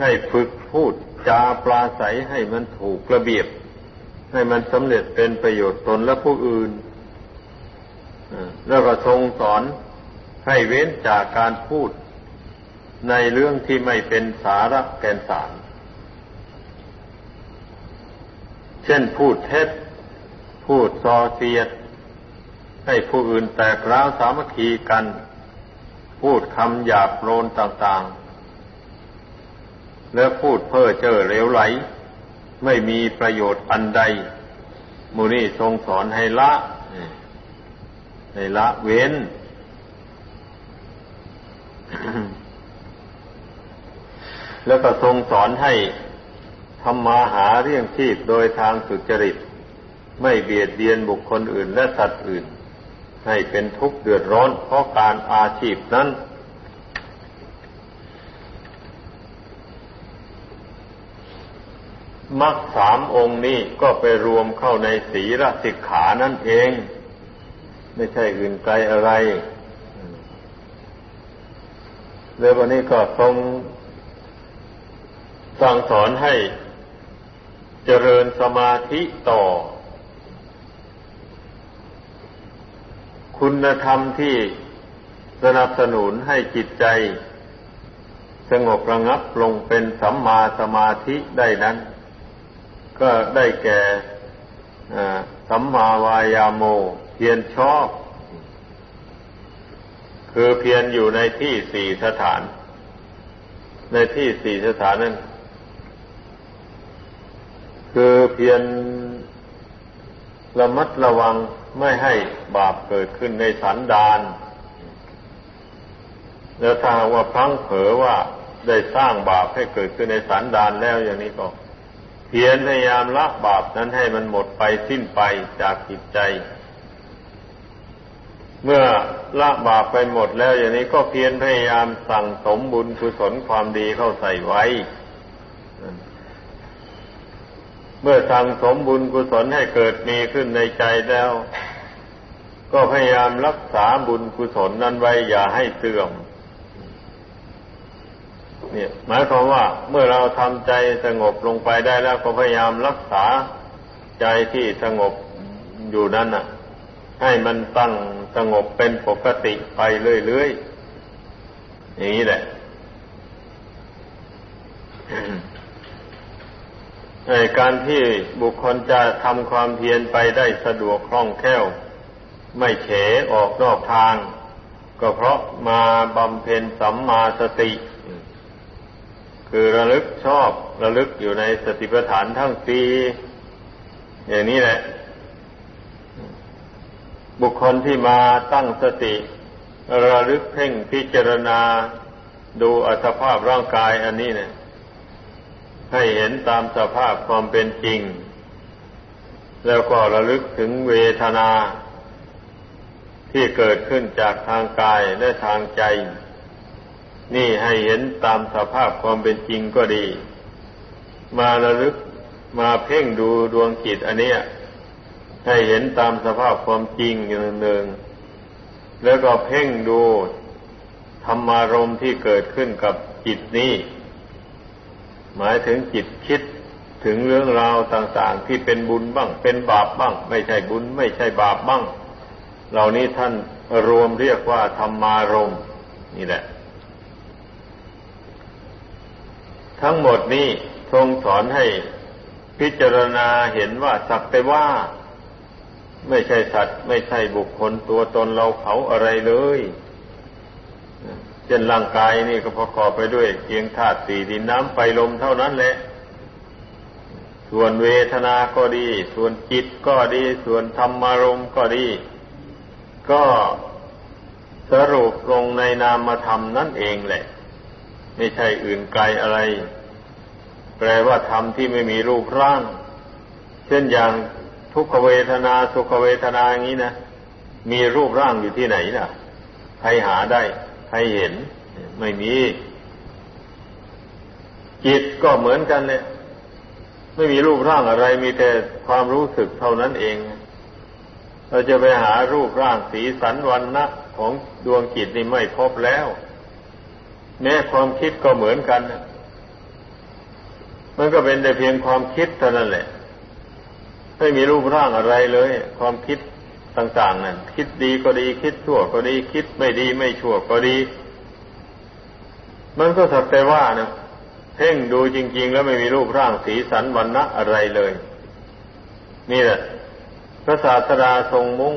ให้ฝึกพูดจาปลาใสให้มันถูกระเบียบ ให้มันสำเร็จเป็นประโยชน์ตนและผู้อื่นแล้วก็ทรงสอนให้เว้นจากการพูดในเรื่องที่ไม่เป็นสาระแกนสาร เช่นพูดเท็จ พูดซอเสียด ให้ผู้อื่นแตกร้าวสามัคคีกัน พูดคำหยาบโลนต่างๆ และพูดเพ้อเจ้อเลวไหล ไม่มีประโยชน์อันใดมูนี่ทรงสอนให้ละ ให้ละเว้น แล้วก็ทรงสอนให้ทำมาหาเรื่องชีพโดยทางสุจริต ไม่เบียดเบียนบุคคลอื่นและสัตว์อื่น ให้เป็นทุกข์เดือดร้อนเพราะการอาชีพนั้น มรรคสามองค์นี้ก็ไปรวมเข้าในศีลสิกขานั่นเอง ไม่ใช่อื่นไกลอะไรแล้ววันนี้ก็ทรงสั่งสอนให้เจริญสมาธิต่อ คุณธรรมที่สนับสนุนให้จิตใจ สงบระงับลงเป็นสัมมาสมาธิได้นั้น ก็ได้แก่สัมมาวายาโม เพียรชอบ คือเพียรอยู่ในที่สี่สถาน ในที่สี่สถานนั้น คือเพียรระมัดระวัง ไม่ให้บาปเกิดขึ้นในสันดาน แล้วถ้าว่าพังเผลอว่าได้สร้างบาปให้เกิดขึ้นในสันดานแล้วอย่างนี้ก็เพียรพยายามละบาปนั้นให้มันหมดไปสิ้นไปจากจิตใจ เมื่อละบาปไปหมดแล้วอย่างนี้ก็เพียรพยายามสั่งสมบุญกุศลความดีเข้าใส่ไว้ เมื่อสั่งสมบุญกุศลให้เกิดมีขึ้นในใจแล้ว ก็พยายามรักษาบุญกุศลนั้นไว้อย่าให้เสื่อม เนี่ย หมายความว่าเมื่อเราทำใจสงบลงไปได้แล้วก็พยายามรักษาใจที่สงบอยู่นั้นน่ะ ให้มันตั้งสงบเป็นปกติไปเรื่อยๆอย่างนี้แหละ การที่บุคคลจะทำความเพียรไปได้สะดวกคล่องแคล่ว ไม่เฉออกนอกทาง ก็เพราะมาบำเพ็ญสัมมาสติ คือระลึกชอบระลึกอยู่ในสติปัฏฐานทั้งปีอย่างนี้แหละ บุคคลที่มาตั้งสติ ระลึกเพ่งพิจารณาดูอัตภาพร่างกายอันนี้เนี่ย ให้เห็นตามสภาพความเป็นจริง แล้วก็ระลึกถึงเวทนา ที่เกิดขึ้นจากทางกายและทางใจ นี่ให้เห็นตามสภาพความเป็นจริงก็ดี มาระลึกมาเพ่งดูดวงจิตอันเนี้ยให้เห็นตามสภาพความจริงอย่างหนึ่งแล้วก็เพ่งดูธรรมารมที่เกิดขึ้นกับจิตนี้ หมายถึงจิตคิดถึงเรื่องราวต่างๆ ที่เป็นบุญบ้าง เป็นบาปบ้าง ไม่ใช่บุญ ไม่ใช่บาปบ้าง เหล่านี้ท่านรวมเรียกว่าธรรมารมนี่แหละ ทั้งหมดนี้ทรงสอนให้พิจารณาเห็นว่าสักแต่ว่า ไม่ใช่สัตว์ ไม่ใช่บุคคลตัวตนเราเขาอะไรเลย เช่นร่างกายนี่ก็ประกอบไปด้วยเพียงธาตุสี่ดินน้ำไฟลมเท่านั้นแหละ ส่วนเวทนาก็ดี ส่วนจิตก็ดี ส่วนธรรมารมก็ดี ก็สรุปลงในนามธรรมนั่นเองแหละ ไม่ใช่อื่นไกลอะไร แปลว่าธรรมที่ไม่มีรูปร่าง เช่นอย่างทุกขเวทนาสุขเวทนาอย่างนี้นะ มีรูปร่างอยู่ที่ไหนล่ะใครหาได้ รเห็น ไม่มี จิตก็เหมือนกันเนี่ย ไม่มีรูปร่างอะไร มีแต่ความรู้สึกเท่านั้นเอง เราจะไปหารูปร่างสีสันวันนะของดวงจิตนี่ไม่พบแล้ว แม้ความคิดก็เหมือนกันมันก็เป็นแต่เพียงความคิดเท่านั้นแหละ ไม่มีรูปร่างอะไรเลย ความคิด ต่างๆนั่นคิดดีก็ดี คิดชั่วก็ดี คิดไม่ดีไม่ชั่วก็ดี มันก็สักแต่ว่านะเพ่งดูจริง ๆ แล้วไม่มีรูปร่างสีสันวันนะอะไรเลย นี่แหละพระศาสดาทรงมุ่ง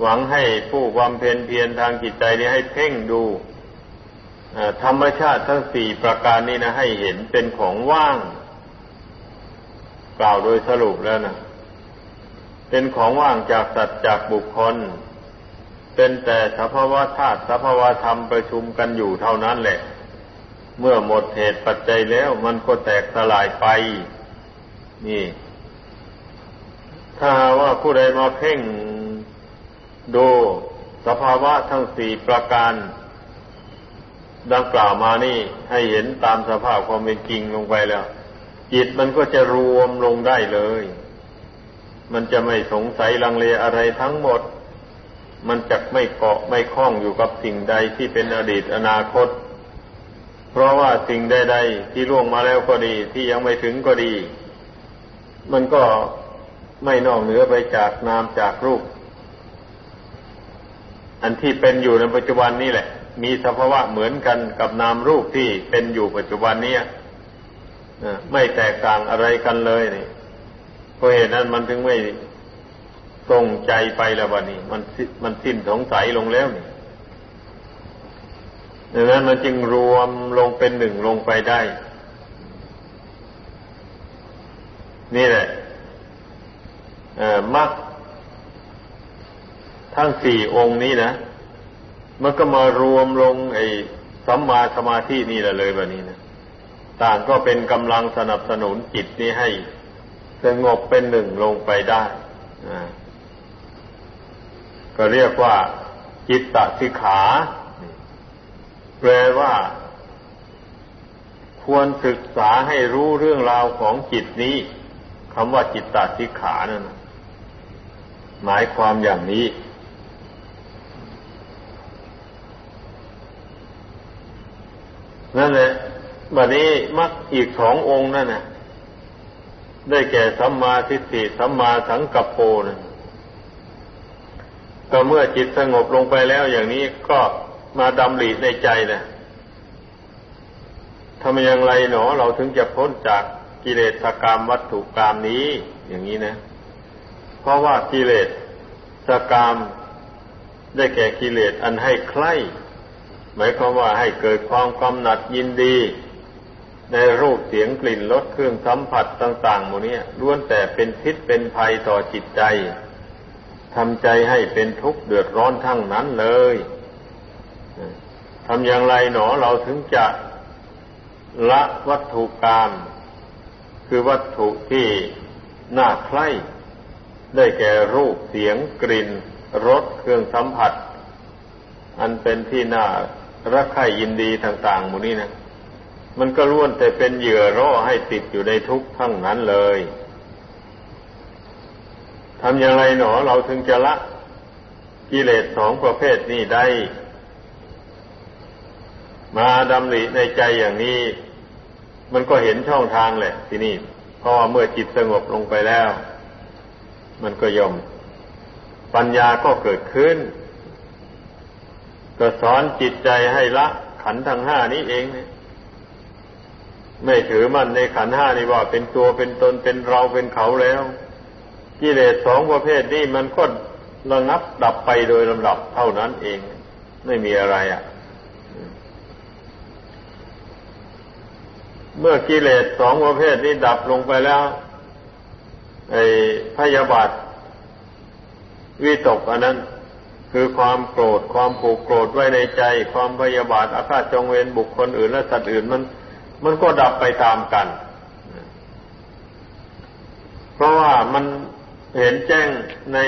หวังให้ผู้บำเพ็ญเพียรทางจิตใจนี้ให้เพ่งดูธรรมชาติทั้งสี่ประการนี้นะให้เห็นเป็นของว่าง กล่าวโดยสรุปแล้วนะ เป็นของว่างจากสัตว์จากบุคคล เป็นแต่สภาวะธาตุสภาวะธรรมประชุมกันอยู่เท่านั้นแหละ เมื่อหมดเหตุปัจจัยแล้วมันก็แตกสลายไป นี่ ถ้าว่าผู้ใดมาเพ่งดูสภาวะทั้งสี่ประการ ดังกล่าวมานี่ให้เห็นตามสภาพความเป็นจริงลงไปแล้ว จิตมันก็จะรวมลงได้เลย มันจะไม่สงสัยลังเลอะไรทั้งหมด มันจะไม่เกาะไม่คล้องอยู่กับสิ่งใดที่เป็นอดีตอนาคต เพราะว่าสิ่งใด ๆ ที่ล่วงมาแล้วก็ดี ที่ยังไม่ถึงก็ดี มันก็ไม่นอกเหนือไปจากนามจากรูป อันที่เป็นอยู่ในปัจจุบันนี้แหละ มีสภาวะเหมือนกันกับนามรูปที่เป็นอยู่ปัจจุบันนี้ไม่แตกต่างอะไรกันเลยนี่ ราะเหตุนั้นมันถึงไม่ตรงใจไปแล้ววันนี้ มันมันสิ้นสงสัยลงแล้วนี่ดังนั้นมันจึงรวมลงเป็นหนึ่งลงไปได้ นี่แหละมักทั้งสี่องค์นี้นะ มันก็มารวมลงไอ้สัมมาสมาธินี่แหละเลยแบบนี้นะ ต่างก็เป็นกำลังสนับสนุนจิตนี้ให้ สงบเป็นหนึ่งลงไปได้ก็เรียกว่าจิตตสิกขาแปลว่า ควรศึกษาให้รู้เรื่องราวของจิตนี้คำว่าจิตตสิกขานั่นหมายความอย่างนี้ นั่นแหละบัดนี้มักอีกสององค์นั่นนะ ได้แก่สัมมาทิฏฐิสัมมาสังกัปโปนะก็เมื่อจิตสงบลงไปแล้วอย่างนี้ก็มาดำริในใจนะทำอย่างไรหนอ เราถึงจะพ้นจากกิเลสกรรมวัตถุกรรมนี้ อย่างนี้นะ เพราะว่ากิเลสสกรรมได้แก่กิเลสอันให้ใคร่หมายความว่าให้เกิดความกำหนัดยินดี ในรูปเสียงกลิ่นรสเครื่องสัมผัสต่างๆหมดนี้ล้วนแต่เป็นพิษเป็นภัยต่อจิตใจทำใจให้เป็นทุกข์เดือดร้อนทั้งนั้นเลยทำอย่างไรหนอเราถึงจะละวัตถุกรรมคือวัตถุที่น่าใคร่ได้แก่รูปเสียงกลิ่นรสเครื่องสัมผัส อันเป็นที่น่ารักใคร่ยินดีต่างๆหมดนี้นะ มันก็ล้วนแต่เป็นเหยื่อร่อให้ติดอยู่ในทุกข์ทั้งนั้นเลยทำอย่างไรหนอเราถึงจะละกิเลสสองประเภทนี้ได้ มาดำริในใจอย่างนี้ มันก็เห็นช่องทางแหละ ที่นี่เพราะว่าเมื่อจิตสงบลงไปแล้ว มันก็ยอม ปัญญาก็เกิดขึ้น ก็สอนจิตใจให้ละขันทั้งห้านี้เองเนี่ย ไม่ถือมั่นในขันห้านี่ว่าเป็นตัวเป็นตนเป็นเราเป็นเขาแล้วกิเลสสองประเภทนี้มันก็ระงับดับไปโดยลำดับเท่านั้นเอง ไม่มีอะไรอะ่ะ เมื่อกิเลสสองประเภทนี้ดับลงไปแล้วไอ้พยาบาทวิตกอันนั้น คือความโกรธความผูกโกรธไว้ในใจ ความพยาบาทอาฆาตจองเวรบุคคลอื่นและสัตว์อื่นมัน มันก็ดับไปตามกัน เพราะว่ามันเห็นแจ้งใน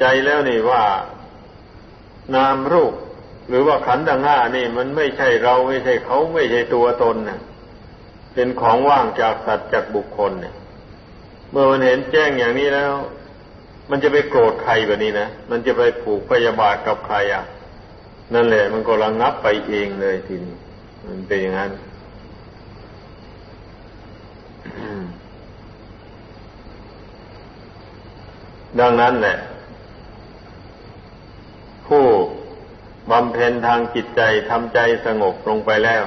ใจแล้วนี่ว่า นามรูป หรือว่าขันธ์ดังห้านี่ มันไม่ใช่เราไม่ใช่เขาไม่ใช่ตัวตนเนี่ยเป็นของว่างจากสัตว์จากบุคคลเนี่ย เมื่อมันเห็นแจ้งอย่างนี้แล้ว มันจะไปโกรธใครแบบนี้นะมันจะไปผูกพยาบาทกับใครอะ นั่นแหละ มันก็ระงงับไปเองเลยทีนี้ มันเป็นอย่างนั้นดังนั้นแหละ ผู้บำเพ็ญทางจิตใจทำใจสงบลงไปแล้ว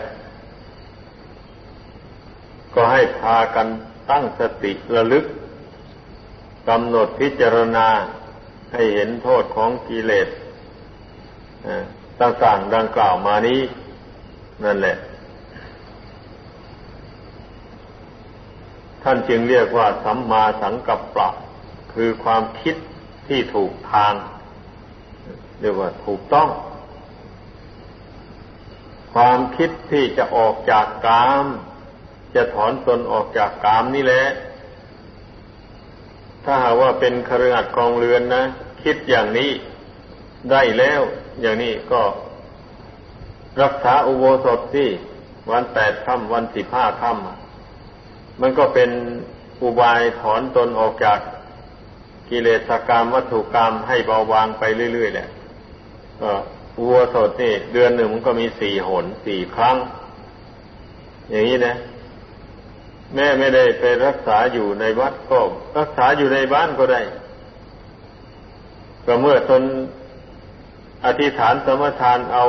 ก็ให้พากันตั้งสติระลึกกำหนดพิจารณาให้เห็นโทษของกิเลสต่างๆดังกล่าวมานี้ นั่นแหละ ท่านจึงเรียกว่าสัมมาสังกัปปะ คือความคิดที่ถูกทาง เรียกว่าถูกต้อง ความคิดที่จะออกจากกาม จะถอนตนออกจากกามนี่แหละ ถ้าหากว่าเป็นครือขัดกองเรือนนะ คิดอย่างนี้ได้แล้ว อย่างนี้ก็ รักษาอุโบสถที่วันแปดค่ำวันสิบห้าค่ำมันก็เป็นอุบายถอนตนออกจากกิเลสกรรมวัตถุกรรมให้เบาบางไปเรื่อยๆแหละก็วัวสดนี่ เดือนหนึ่งมันก็มีสี่หนสี่ครั้ง อย่างนี้นะแม่ไม่ได้ไปรักษาอยู่ในวัดก็รักษาอยู่ในบ้านก็ได้ ก็เมื่อตนอธิษฐานสมทานเอา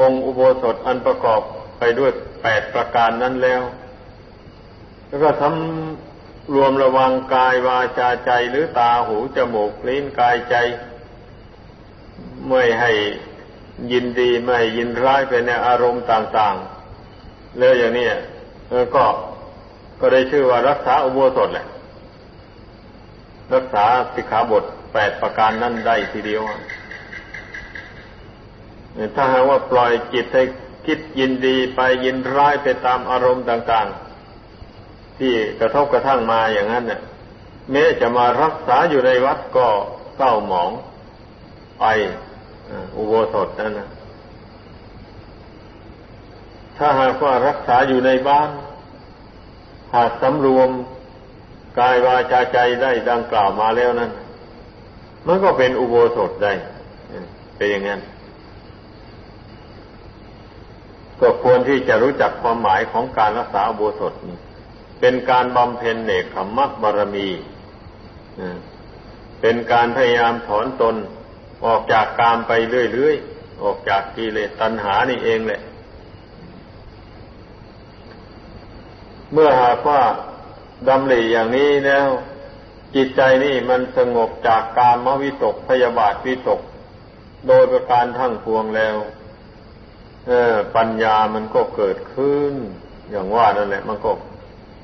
องค์อุโบสถอันประกอบไปด้วยแปดประการนั้นแล้ว แล้วก็ทำรวมระวังกายวาจาใจหรือตาหูจมูกลิ้นกายใจ ไม่ให้ยินดีไม่ให้ยินร้ายไปในอารมณ์ต่างๆ เลยอย่างนี้ก็ก็ได้ชื่อว่ารักษาอุโบสถแหละ รักษาสิกขาบทแปดประการนั่นได้ทีเดียว ถ้าหากว่าปล่อยจิตให้คิดยินดีไปยินร้ายไปตามอารมณ์ต่าง ๆ ที่กระทบกระทั่งมาอย่างนั้นเนี่ยแม้จะมารักษาอยู่ในวัดก็เศร้าหมองไปอุโบสถนั่นนะถ้าหากว่ารักษาอยู่ในบ้าน หากสำรวมกายวาจาใจได้ดังกล่าวมาแล้วนั้น มันก็เป็นอุโบสถได้ เป็นอย่างนั้น ก็ควรที่จะรู้จักความหมายของการรักษาอุโบสถนี้เป็นการบำเพ็ญเนคขมักบารมีเป็นการพยายามถอนตนออกจากกามไปเรื่อยๆ ออกจากกิเลสตัณหานี่เองแหละ เมื่อหากว่าดำริอย่างนี้แล้ว จิตใจนี่มันสงบจากกามวิตกพยาบาทวิตก โดยประการทั้งพวงแล้ว ปัญญามันก็เกิดขึ้น อย่างว่านั่นแหละ มันก็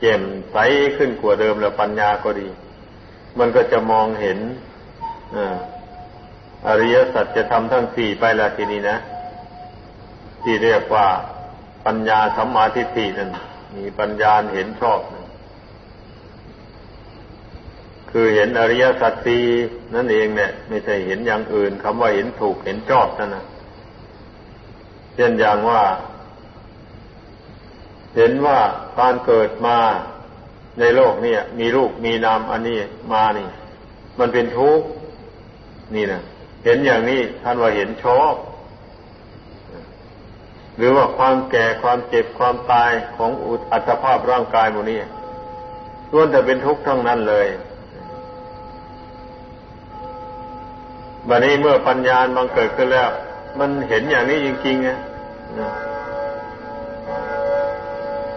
แจ่มใสขึ้นกว่าเดิมแล้วปัญญาก็ดี มันก็จะมองเห็นอริยสัจจะทำทั้งสี่ไปละทีนี้นะ ที่เรียกว่าปัญญาสัมมาทิฏฐินั่นมีปัญญาเห็นชอบคือเห็นอริยสัจสี่นั่นเองเนี่ย ไม่ใช่เห็นอย่างอื่นคำว่าเห็นถูกเห็นชอบนั่นนะ เช่นอย่างว่า เห็นว่าการเกิดมาในโลกเนี่ย มีรูปมีนามอันนี้มานี่ มันเป็นทุกข์นี่นะเห็นอย่างนี้ท่านว่าเห็นชอบหรือว่าความแก่ความเจ็บความตายของอัตภาพร่างกายหมดนี้ล้วนแต่เป็นทุกข์ทั้งนั้นเลยบัดนี้เมื่อปัญญาบังเกิดขึ้นแล้ว มันเห็นอย่างนี้จริงๆไง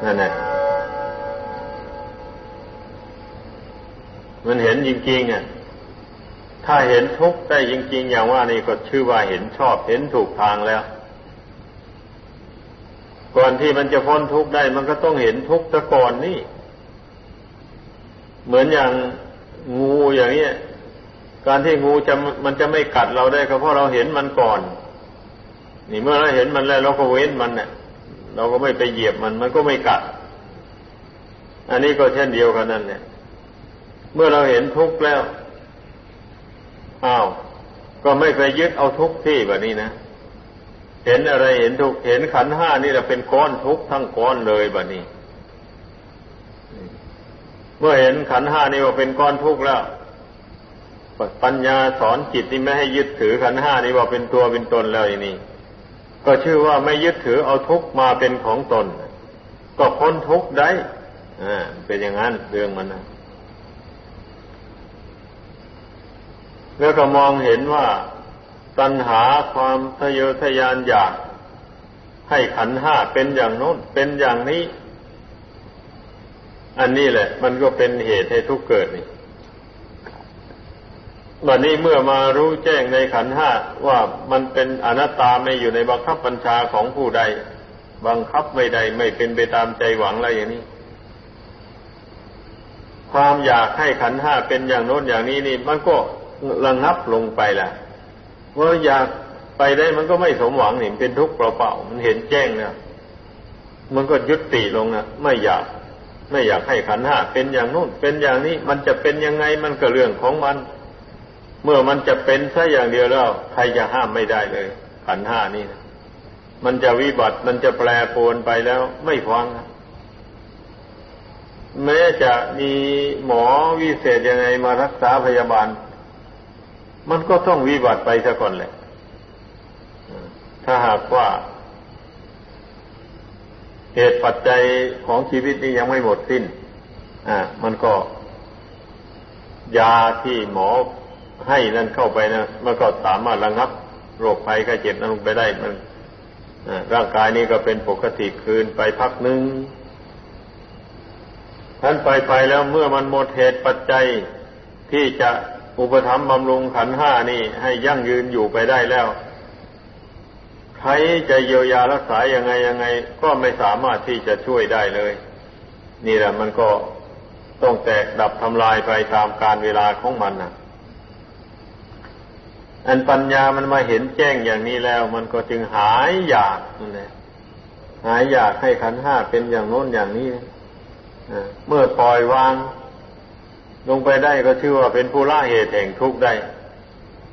นั่นแหละมันเห็นจริงๆอะ ถ้าเห็นทุกข์ได้จริง ๆ อย่างว่านี่ก็ชื่อว่าเห็นชอบเห็นถูกทางแล้ว ก่อนที่มันจะพ้นทุกข์ได้ มันก็ต้องเห็นทุกข์ซะก่อนนี่ เหมือนอย่างงูอย่างนี้การที่งูจะมันจะไม่กัดเราได้ก็เพราะเราเห็นมันก่อน นี่เมื่อเราเห็นมันแล้วเราก็เว้นมันเนี่ยเราก็ไม่ไปเหยียบมัน มันก็ไม่กัด อันนี้ก็เช่นเดียวกันนั่นแหละเมื่อเราเห็นทุกข์แล้วอ้าวก็ไม่ไปยึดเอาทุกข์ที่แบบนี้นะเห็นอะไรเห็นทุกเห็นขันห้านี่แหละเป็นก้อนทุกข์ทั้งก้อนเลยแบบนี้ เมื่อเห็นขันห้านี่ว่าเป็นก้อนทุกข์แล้วปัญญาสอนจิตที่ไม่ให้ยึดถือขันห้านี่ว่าเป็นตัวเป็นตนแล้วอย่างนี้ ก็ชื่อว่าไม่ยึดถือเอาทุกมาเป็นของตน ก็พ้นทุกได้อ่าเป็นอย่างนั้นเรื่องมันนะแล้วก็มองเห็นว่าตัณหาความทะเยอทะยานอยาก ให้ขันห้าเป็นอย่างโน้นเป็นอย่างนี้ อันนี้แหละ มันก็เป็นเหตุให้ทุกเกิดนี่ วันนี้เมื่อมารู้แจ้งในขันห้าว่ามันเป็นอนัตตาไม่อยู่ในบังคับบัญชาของผู้ใด บังคับไม่ได้ไม่เป็นไปตามใจหวังอะไรอย่างนี้ ความอยากให้ขันห้าเป็นอย่างโน้นอย่างนี้นี่ มันก็ระงับลงไปแหล่ะว่าอยากไปได้มันก็ไม่สมหวังนี่เป็นทุกข์เปล่าๆมันเห็นแจ้งเนี่ยมันก็ยุติลงนะไม่อยาก ไม่อยากให้ขันห้าเป็นอย่างโน้นเป็นอย่างนี้ มันจะเป็นยังไงมันก็เรื่องของมัน เมื่อมันจะเป็นซะอย่างเดียวแล้ว ใครจะห้ามไม่ได้เลย ขันห้านี่นะมันจะวิบัติมันจะแปรปรวนไปแล้ว ไม่ฟังแม้จะมีหมอวิเศษยังไงมารักษาพยาบาล มันก็ต้องวิบัติไปซะก่อนแหละ ถ้าหากว่า เหตุปัจจัยของชีวิตนี้ยังไม่หมดสิ้น อ่า มันก็ ยาที่หมอ ให้นั่นเข้าไปนะมันก็สามารถระงับ โรคภัยไข้เจ็บนั้นลงไปได้มันร่างกายนี้ก็เป็นปกติคืนไปพักหนึ่งท่านไปไปแล้วเมื่อมันหมดเหตุปัจจัยที่จะอุปธรรมบำรุงขันห้านี่ ให้ยั่งยืนอยู่ไปได้แล้ว ใครจะเยียวยารักษายังไงยังไง ก็ไม่สามารถที่จะช่วยได้เลย นี่แหละมันก็ต้องแตกดับทำลายไปตามการเวลาของมันนะ อันปัญญามันมาเห็นแจ้งอย่างนี้แล้ว มันก็จึงหายอยากนั่นแหละหายอยากให้ขันห้าเป็นอย่างโน้นอย่างนี้เมื่อปล่อยวาง ลงไปได้ก็ชื่อว่าเป็นผู้ละเหตุแห่งทุกข์ได้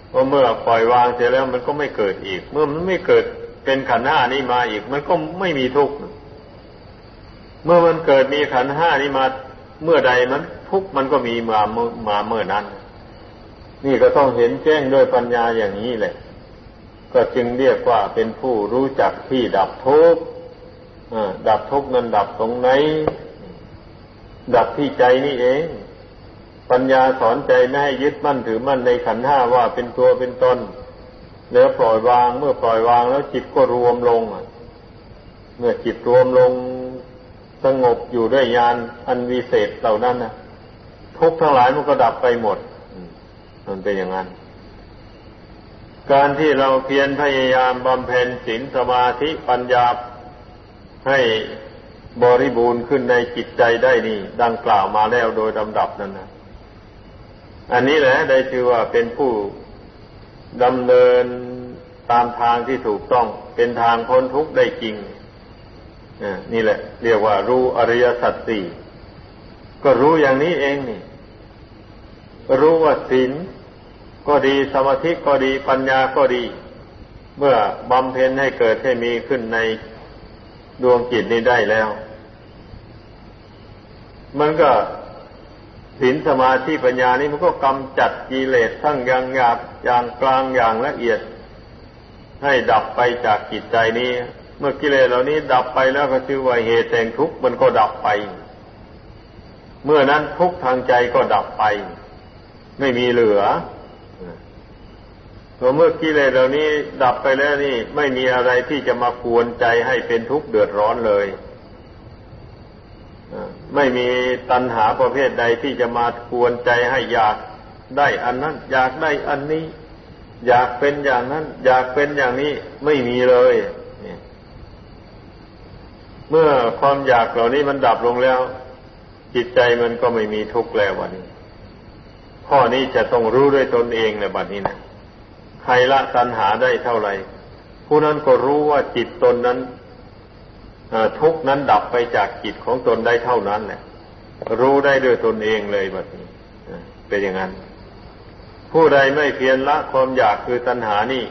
เพราะเมื่อปล่อยวางเสร็จแล้วมันก็ไม่เกิดอีก เมื่อมันไม่เกิดเป็นขันห้านี้มาอีก มันก็ไม่มีทุกข์เมื่อมันเกิดมีขันห้านี้มาเมื่อใดมันทุกข์มันก็มีมามาเมื่อนั้น นี่ก็ต้องเห็นแจ้งด้วยปัญญาอย่างนี้แหละ ก็จึงเรียกว่าเป็นผู้รู้จักที่ดับทุกข์ดับทุกข์นั้นดับตรงไหน ดับที่ใจนี่เอง ปัญญาสอนใจไม่ให้ยึดมั่นถือมั่นในขันห้าว่าเป็นตัวเป็นตนแล้วปล่อยวางเมื่อปล่อยวางแล้วจิตก็รวมลงเมื่อจิตรวมลงสงบอยู่ด้วยญาณอันวิเศษเหล่านั้นนะทุกทั้งหลายมันก็ดับไปหมด มันเป็นอย่างนั้น การที่เราเพียรพยายามบำเพ็ญศีลสมาธิปัญญาให้บริบูรณ์ขึ้นในจิตใจได้นี่ ดังกล่าวมาแล้วโดยลำดับนั้นนะอันนี้แหละได้ชื่อว่าเป็นผู้ดำเนินตามทางที่ถูกต้อง เป็นทางพ้นทุกข์ได้จริงนี่แหละ เรียกว่ารู้อริยสัจสี่ก็รู้อย่างนี้เองนี่ รู้ว่าศีลก็ดีสมาธิก็ดีปัญญาก็ดี เมื่อบำเพ็ญให้เกิดให้มีขึ้นในดวงจิตนี้ได้แล้ว มันก็ศีลสมาธิปัญญานี่มันก็กำจัดกิเลสทั้งอย่างหยาบอย่างกลางอย่างละเอียด ให้ดับไปจากจิตใจนี้ เมื่อกิเลสเหล่านี้ดับไปแล้วก็ชื่อว่าเหตุแห่งทุกข์มันก็ดับไป เมื่อนั้นทุกข์ทางใจก็ดับไป ไม่มีเหลือเมื่อกิเลสเหล่านี้ดับไปแล้วนี่ ไม่มีอะไรที่จะมากวนใจให้เป็นทุกข์เดือดร้อนเลยไม่มีตัณหาประเภทใดที่จะมากวนใจให้อยากได้อันนั้น อยากได้อันนี้ อยากเป็นอย่างนั้น อยากเป็นอย่างนี้ไม่มีเลยเมื่อความอยากเหล่านี้มันดับลงแล้ว จิตใจมันก็ไม่มีทุกข์แล้ววันนี้ ข้อนี้จะต้องรู้ด้วยตนเองในบัดนี้นะใครละตัณหาได้เท่าไหร่ผู้นั้นก็รู้ว่าจิตตนนั้นทุกนั้นดับไปจากจิตของตนได้เท่านั้นแหละรู้ได้ด้วยตนเองเลยแบบนี้เป็นอย่างนั้น ผู้ใดไม่เพียรละความอยากคือตัณหานี่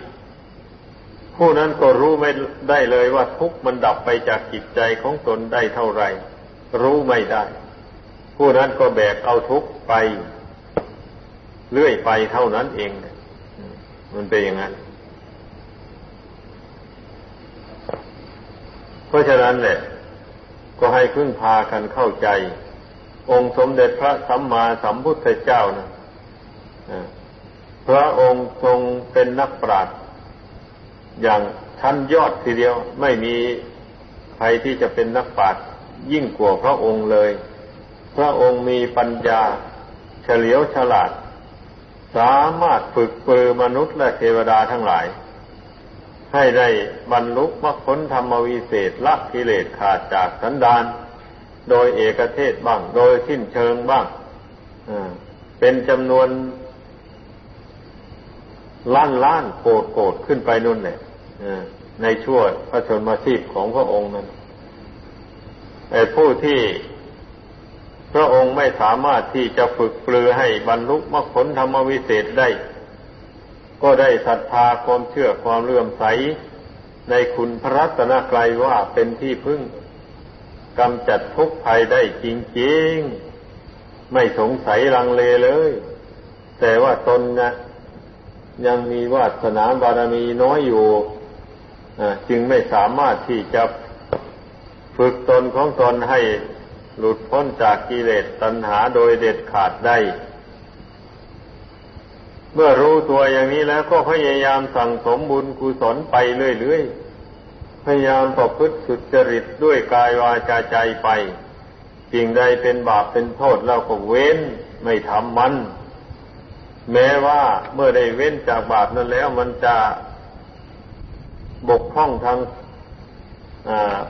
ผู้นั้นก็รู้ไม่ได้เลยว่าทุกมันดับไปจากจิตใจของตนได้เท่าไหร่ รู้ไม่ได้ ผู้นั้นก็แบกเอาทุกไป เรื่อยไปเท่านั้นเอง มันเป็นอย่างนั้น เพราะฉะนั้นเนี่ยก็ให้พึ่งพากันเข้าใจ องค์สมเด็จพระสัมมาสัมพุทธเจ้านะพระองค์ทรงเป็นนักปราชญ์อย่างชั้นยอดทีเดียวไม่มีใครที่จะเป็นนักปราชญ์ยิ่งกว่าพระองค์เลย พระองค์มีปัญญาเฉลียวฉลาด สามารถฝึกเปือมนุษย์และเทวดาทั้งหลาย ให้ได้บรรลุมรรคผลธรรมวิเศษละกิเลสขาดจากสันดาน โดยเอกเทศบ้าง โดยสิ้นเชิงบ้างเป็นจำนวนล้านล้านโกดโกดขึ้นไปนู่นแหละในช่วงพระชนมาชีพของพระองค์นั้นแต่ผู้ที่ พระองค์ไม่สามารถที่จะฝึกปลือให้บรรลุมรรคผลธรรมวิเศษได้ ก็ได้ศรัทธาความเชื่อความเลื่อมใส ในคุณพระรัตนกรัยว่าเป็นที่พึ่งกำจัดทุกภัยได้จริงๆ ไม่สงสัยลังเลเลย แต่ว่าตนนะยังมีวาสนาบารมีน้อยอยู่จึงไม่สามารถที่จะฝึกตนของตนให้ หลุดพ้นจากกิเลสตัณหาโดยเด็ดขาดได้ เมื่อรู้ตัวอย่างนี้แล้วก็พยายามสั่งสมบุญกุศลไปเรื่อยๆ พยายามประพฤติสุจริตด้วยกายวาจาใจไป สิ่งใดเป็นบาปเป็นโทษเราก็เว้นไม่ทำมัน แม้ว่าเมื่อได้เว้นจากบาปนั้นแล้วมันจะบกพร่องทาง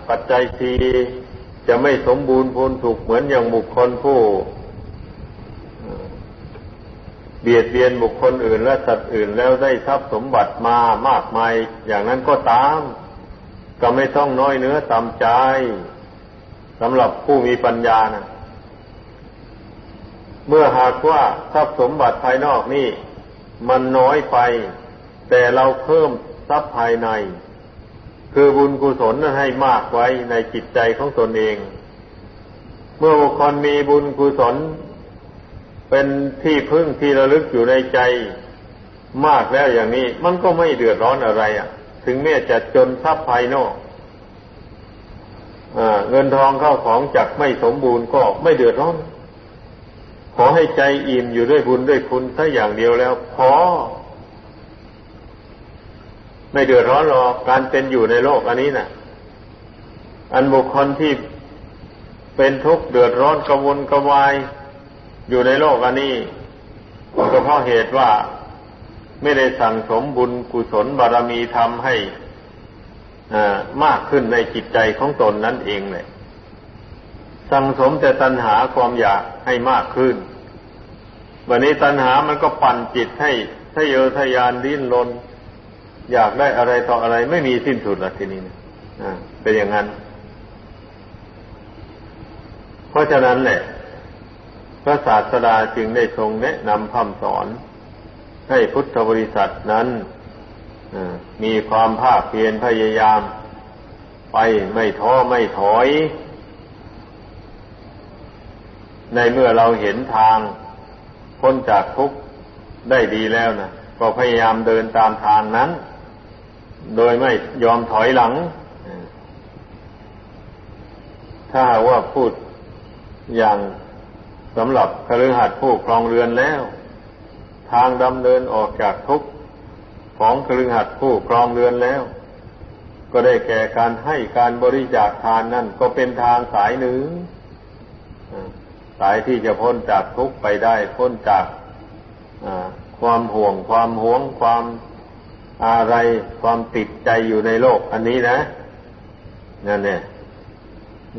ปัจจัยที จะไม่สมบูรณ์พูนถูกเหมือนอย่างบุคคลผู้เบียดเบียนบุคคลอื่นและสัตว์อื่นแล้วได้ทรัพย์สมบัติมามากมายอย่างนั้นก็ตาม ก็ไม่ต้องน้อยเนื้อตามใจสำหรับผู้มีปัญญานะเมื่อหากว่าทรัพย์สมบัติภายนอกนี่ มันน้อยไป แต่เราเพิ่มทรัพย์ภายใน คือบุญกุศลให้มากไว้ในจิตใจของตนเอง เมื่อบุคคลมีบุญกุศล เป็นที่พึ่งที่ระลึกอยู่ในใจมากแล้วอย่างนี้ มันก็ไม่เดือดร้อนอะไรอะ ถึงแม้จะจนทรัพย์ภายนอกเงินทองเข้าของจักไม่สมบูรณ์ก็ไม่เดือดร้อน ขอให้ใจอิ่มอยู่ด้วยบุญด้วยคุณถ้าอย่างเดียวแล้วพอ ไม่เดือดร้อนหรอกการเป็นอยู่ในโลกอันนี้นะ่ะ อันบุคคลที่เป็นทุกข์เดือดร้อนกระวนกระวาย อยู่ในโลกอันนี้ก็เพราะเหตุว่าไม่ได้สั่งสมบุญกุศลบารมีทำให้มากขึ้นในจิตใจของตนนั่นเองเลยสั่งสมแต่ตัณหาความอยากให้มากขึ้นวันนี้ตัณหามันก็ปั่นจิตให้ทะเยอทะยานดิ้นรน อยากได้อะไรต่ออะไรไม่มีสิ้นสุดละทีนี้นะเป็นอย่างนั้น เพราะฉะนั้นแหละ พระศาสดาจึงได้ทรงแนะนำคำสอน ให้พุทธบริษัทนั้นมีความภาคเพียรพยายาม ไปไม่ท้อไม่ถอย ในเมื่อเราเห็นทางพ้นจากทุกข์ได้ดีแล้วนะก็พยายามเดินตามทางนั้น โดยไม่ยอมถอยหลัง ถ้าว่าพูดอย่างสำหรับคฤหัสถ์ผู้ครองเรือนแล้ว ทางดำเนินออกจากทุกข์ของครึงหัดผู้ครองเรือนแล้ว ก็ได้แก่การให้การบริจาคทานนั่นก็เป็นทางสายหนึ่งสายที่จะพ้นจากทุกข์ไปได้พ้นจากความห่วงความหวงความ อะไรความติดใจอยู่ในโลก อันนี้นะนั่นเนี่ย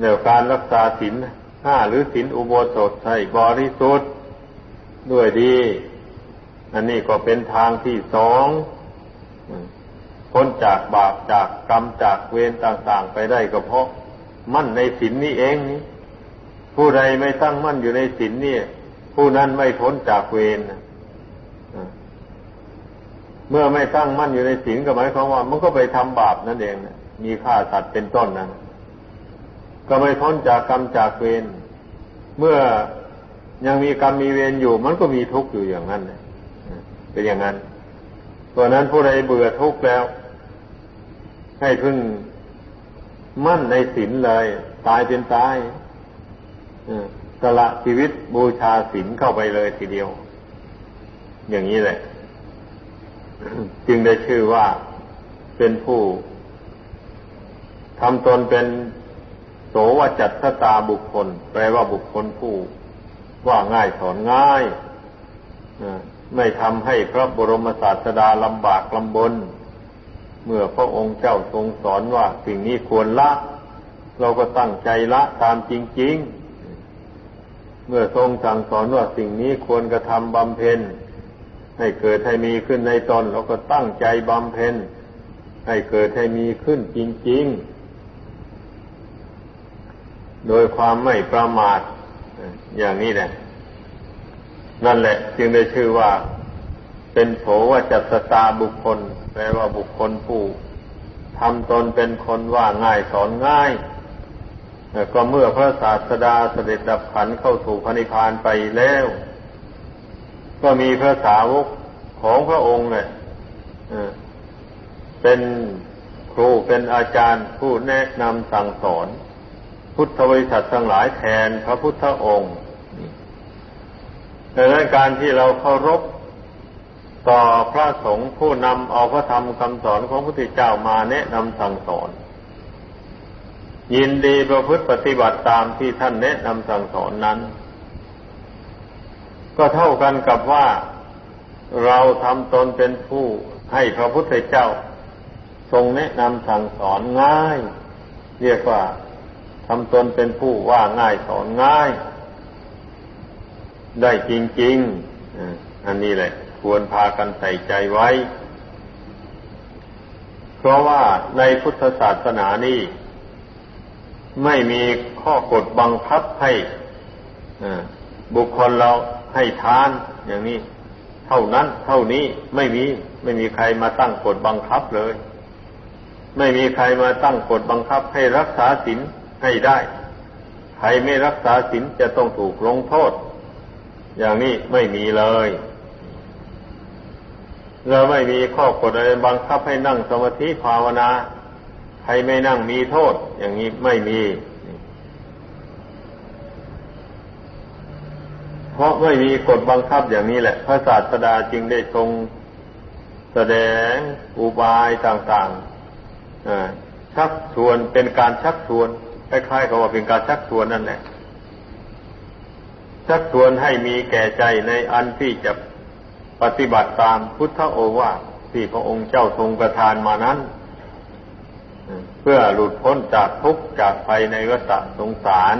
เดี๋ยวการรักษาศีลห้าหรือศีลอุโบสถให้บริสุทธิ์ด้วยดี อันนี้ก็เป็นทางที่สองพ้นจากบาปจากกรรมจากเวรต่าง ๆ ไปได้ก็เพราะ มั่นในศีลนนี้เองนี่ผู้ใดไม่ตั้งมั่นอยู่ในศีลนี่ผู้นั้นไม่พ้นจากเวร เมื่อไม่ตั้งมั่นอยู่ในศีลก็หมายความว่า มันก็ไปทำบาปนั่นเองมีฆ่าสัตว์เป็นต้นนะก็ไม่พ้นจากกรรมจากเวรเมื่อยังมีกรรมมีเวรอยู่ มันก็มีทุกข์อยู่อย่างนั้นเป็นอย่างนั้นเพราะนั้นผู้ใดเบื่อทุกข์แล้ว ให้พึ่งมั่นในศีลเลย ตายเป็นตายสละชีวิตบูชาศีลเข้าไปเลยทีเดียว อย่างนี้แหละ จึงได้ชื่อว่าเป็นผู้ทำตนเป็นโสวจัตสตาบุคคล แปลว่าบุคคลผู้ว่าง่ายสอนง่ายไม่ทำให้พระบรมศาสดาลำบากลำบน เมื่อพระองค์เจ้าทรงสอนว่าสิ่งนี้ควรละ เราก็ตั้งใจละตามจริง ๆ เมื่อทรงสั่งสอนว่าสิ่งนี้ควรกระทำบำเพ็ญ ให้เกิดให้มีขึ้นในตนเราก็ตั้งใจบำเพ็ญให้เกิดให้มีขึ้นจริง ๆ โดยความไม่ประมาทอย่างนี้แหละนั่นแหละ จึงได้ชื่อว่า เป็นโถวจัตตาบุคคล แปลว่าบุคคลผู้ทำตนเป็นคนว่าง่ายสอนง่ายก็เมื่อพระศาสดาเสด็จดับขันเข้าสู่พระนิพพานไปแล้ว ก็มีพระสาวกของพระองค์เนี่ยเป็นครูเป็นอาจารย์ผู้แนะนำสั่งสอน พุทธบริษัททั้งหลายแทนพระพุทธองค์ดังนั้นการที่เราเคารพต่อพระสงฆ์ผู้นำเอาพระธรรมคำสอนของพระพุทธเจ้ามาแนะนำสั่งสอน ยินดีประพฤติปฏิบัติตามที่ท่านแนะนำสั่งสอนนั้น ก็เท่ากันกับว่าเราทำตนเป็นผู้ให้พระพุทธเจ้า ทรงแนะนำสั่งสอนง่าย เรียกว่าทำตนเป็นผู้ว่าง่ายสอนง่าย ได้จริงๆอันนี้แหละ ควรพากันใส่ใจไว้ เพราะว่าในพุทธศาสนานี้ไม่มีข้อกฎบังคับให้บุคคลเรา ให้ทานอย่างนี้ เท่านั้น เท่านี้ไม่มี ไม่มีใครมาตั้งกฎบังคับเลย ไม่มีใครมาตั้งกฎบังคับให้รักษาศีลให้ได้ ใครไม่รักษาศีลจะต้องถูกลงโทษ อย่างนี้ไม่มีเลยเราไม่มีข้อกฎอะไรบังคับให้นั่งสมาธิภาวนา ใครไม่นั่งมีโทษ อย่างนี้ไม่มี เพราะไม่มีกฎบังคับอย่างนี้แหละ พระศาสดาจึงได้ทรงแสดงอุบายต่างๆชักชวนเป็นการชักชวนคล้ายๆกับว่าเป็นการชักชวนนั่นแหละ ชักชวนให้มีแก่ใจในอันที่จะปฏิบัติตามพุทธโอวาทที่พระองค์เจ้าทรงประทานมานั้น เพื่อหลุดพ้นจากทุกข์จากภัยในวัฏสงสาร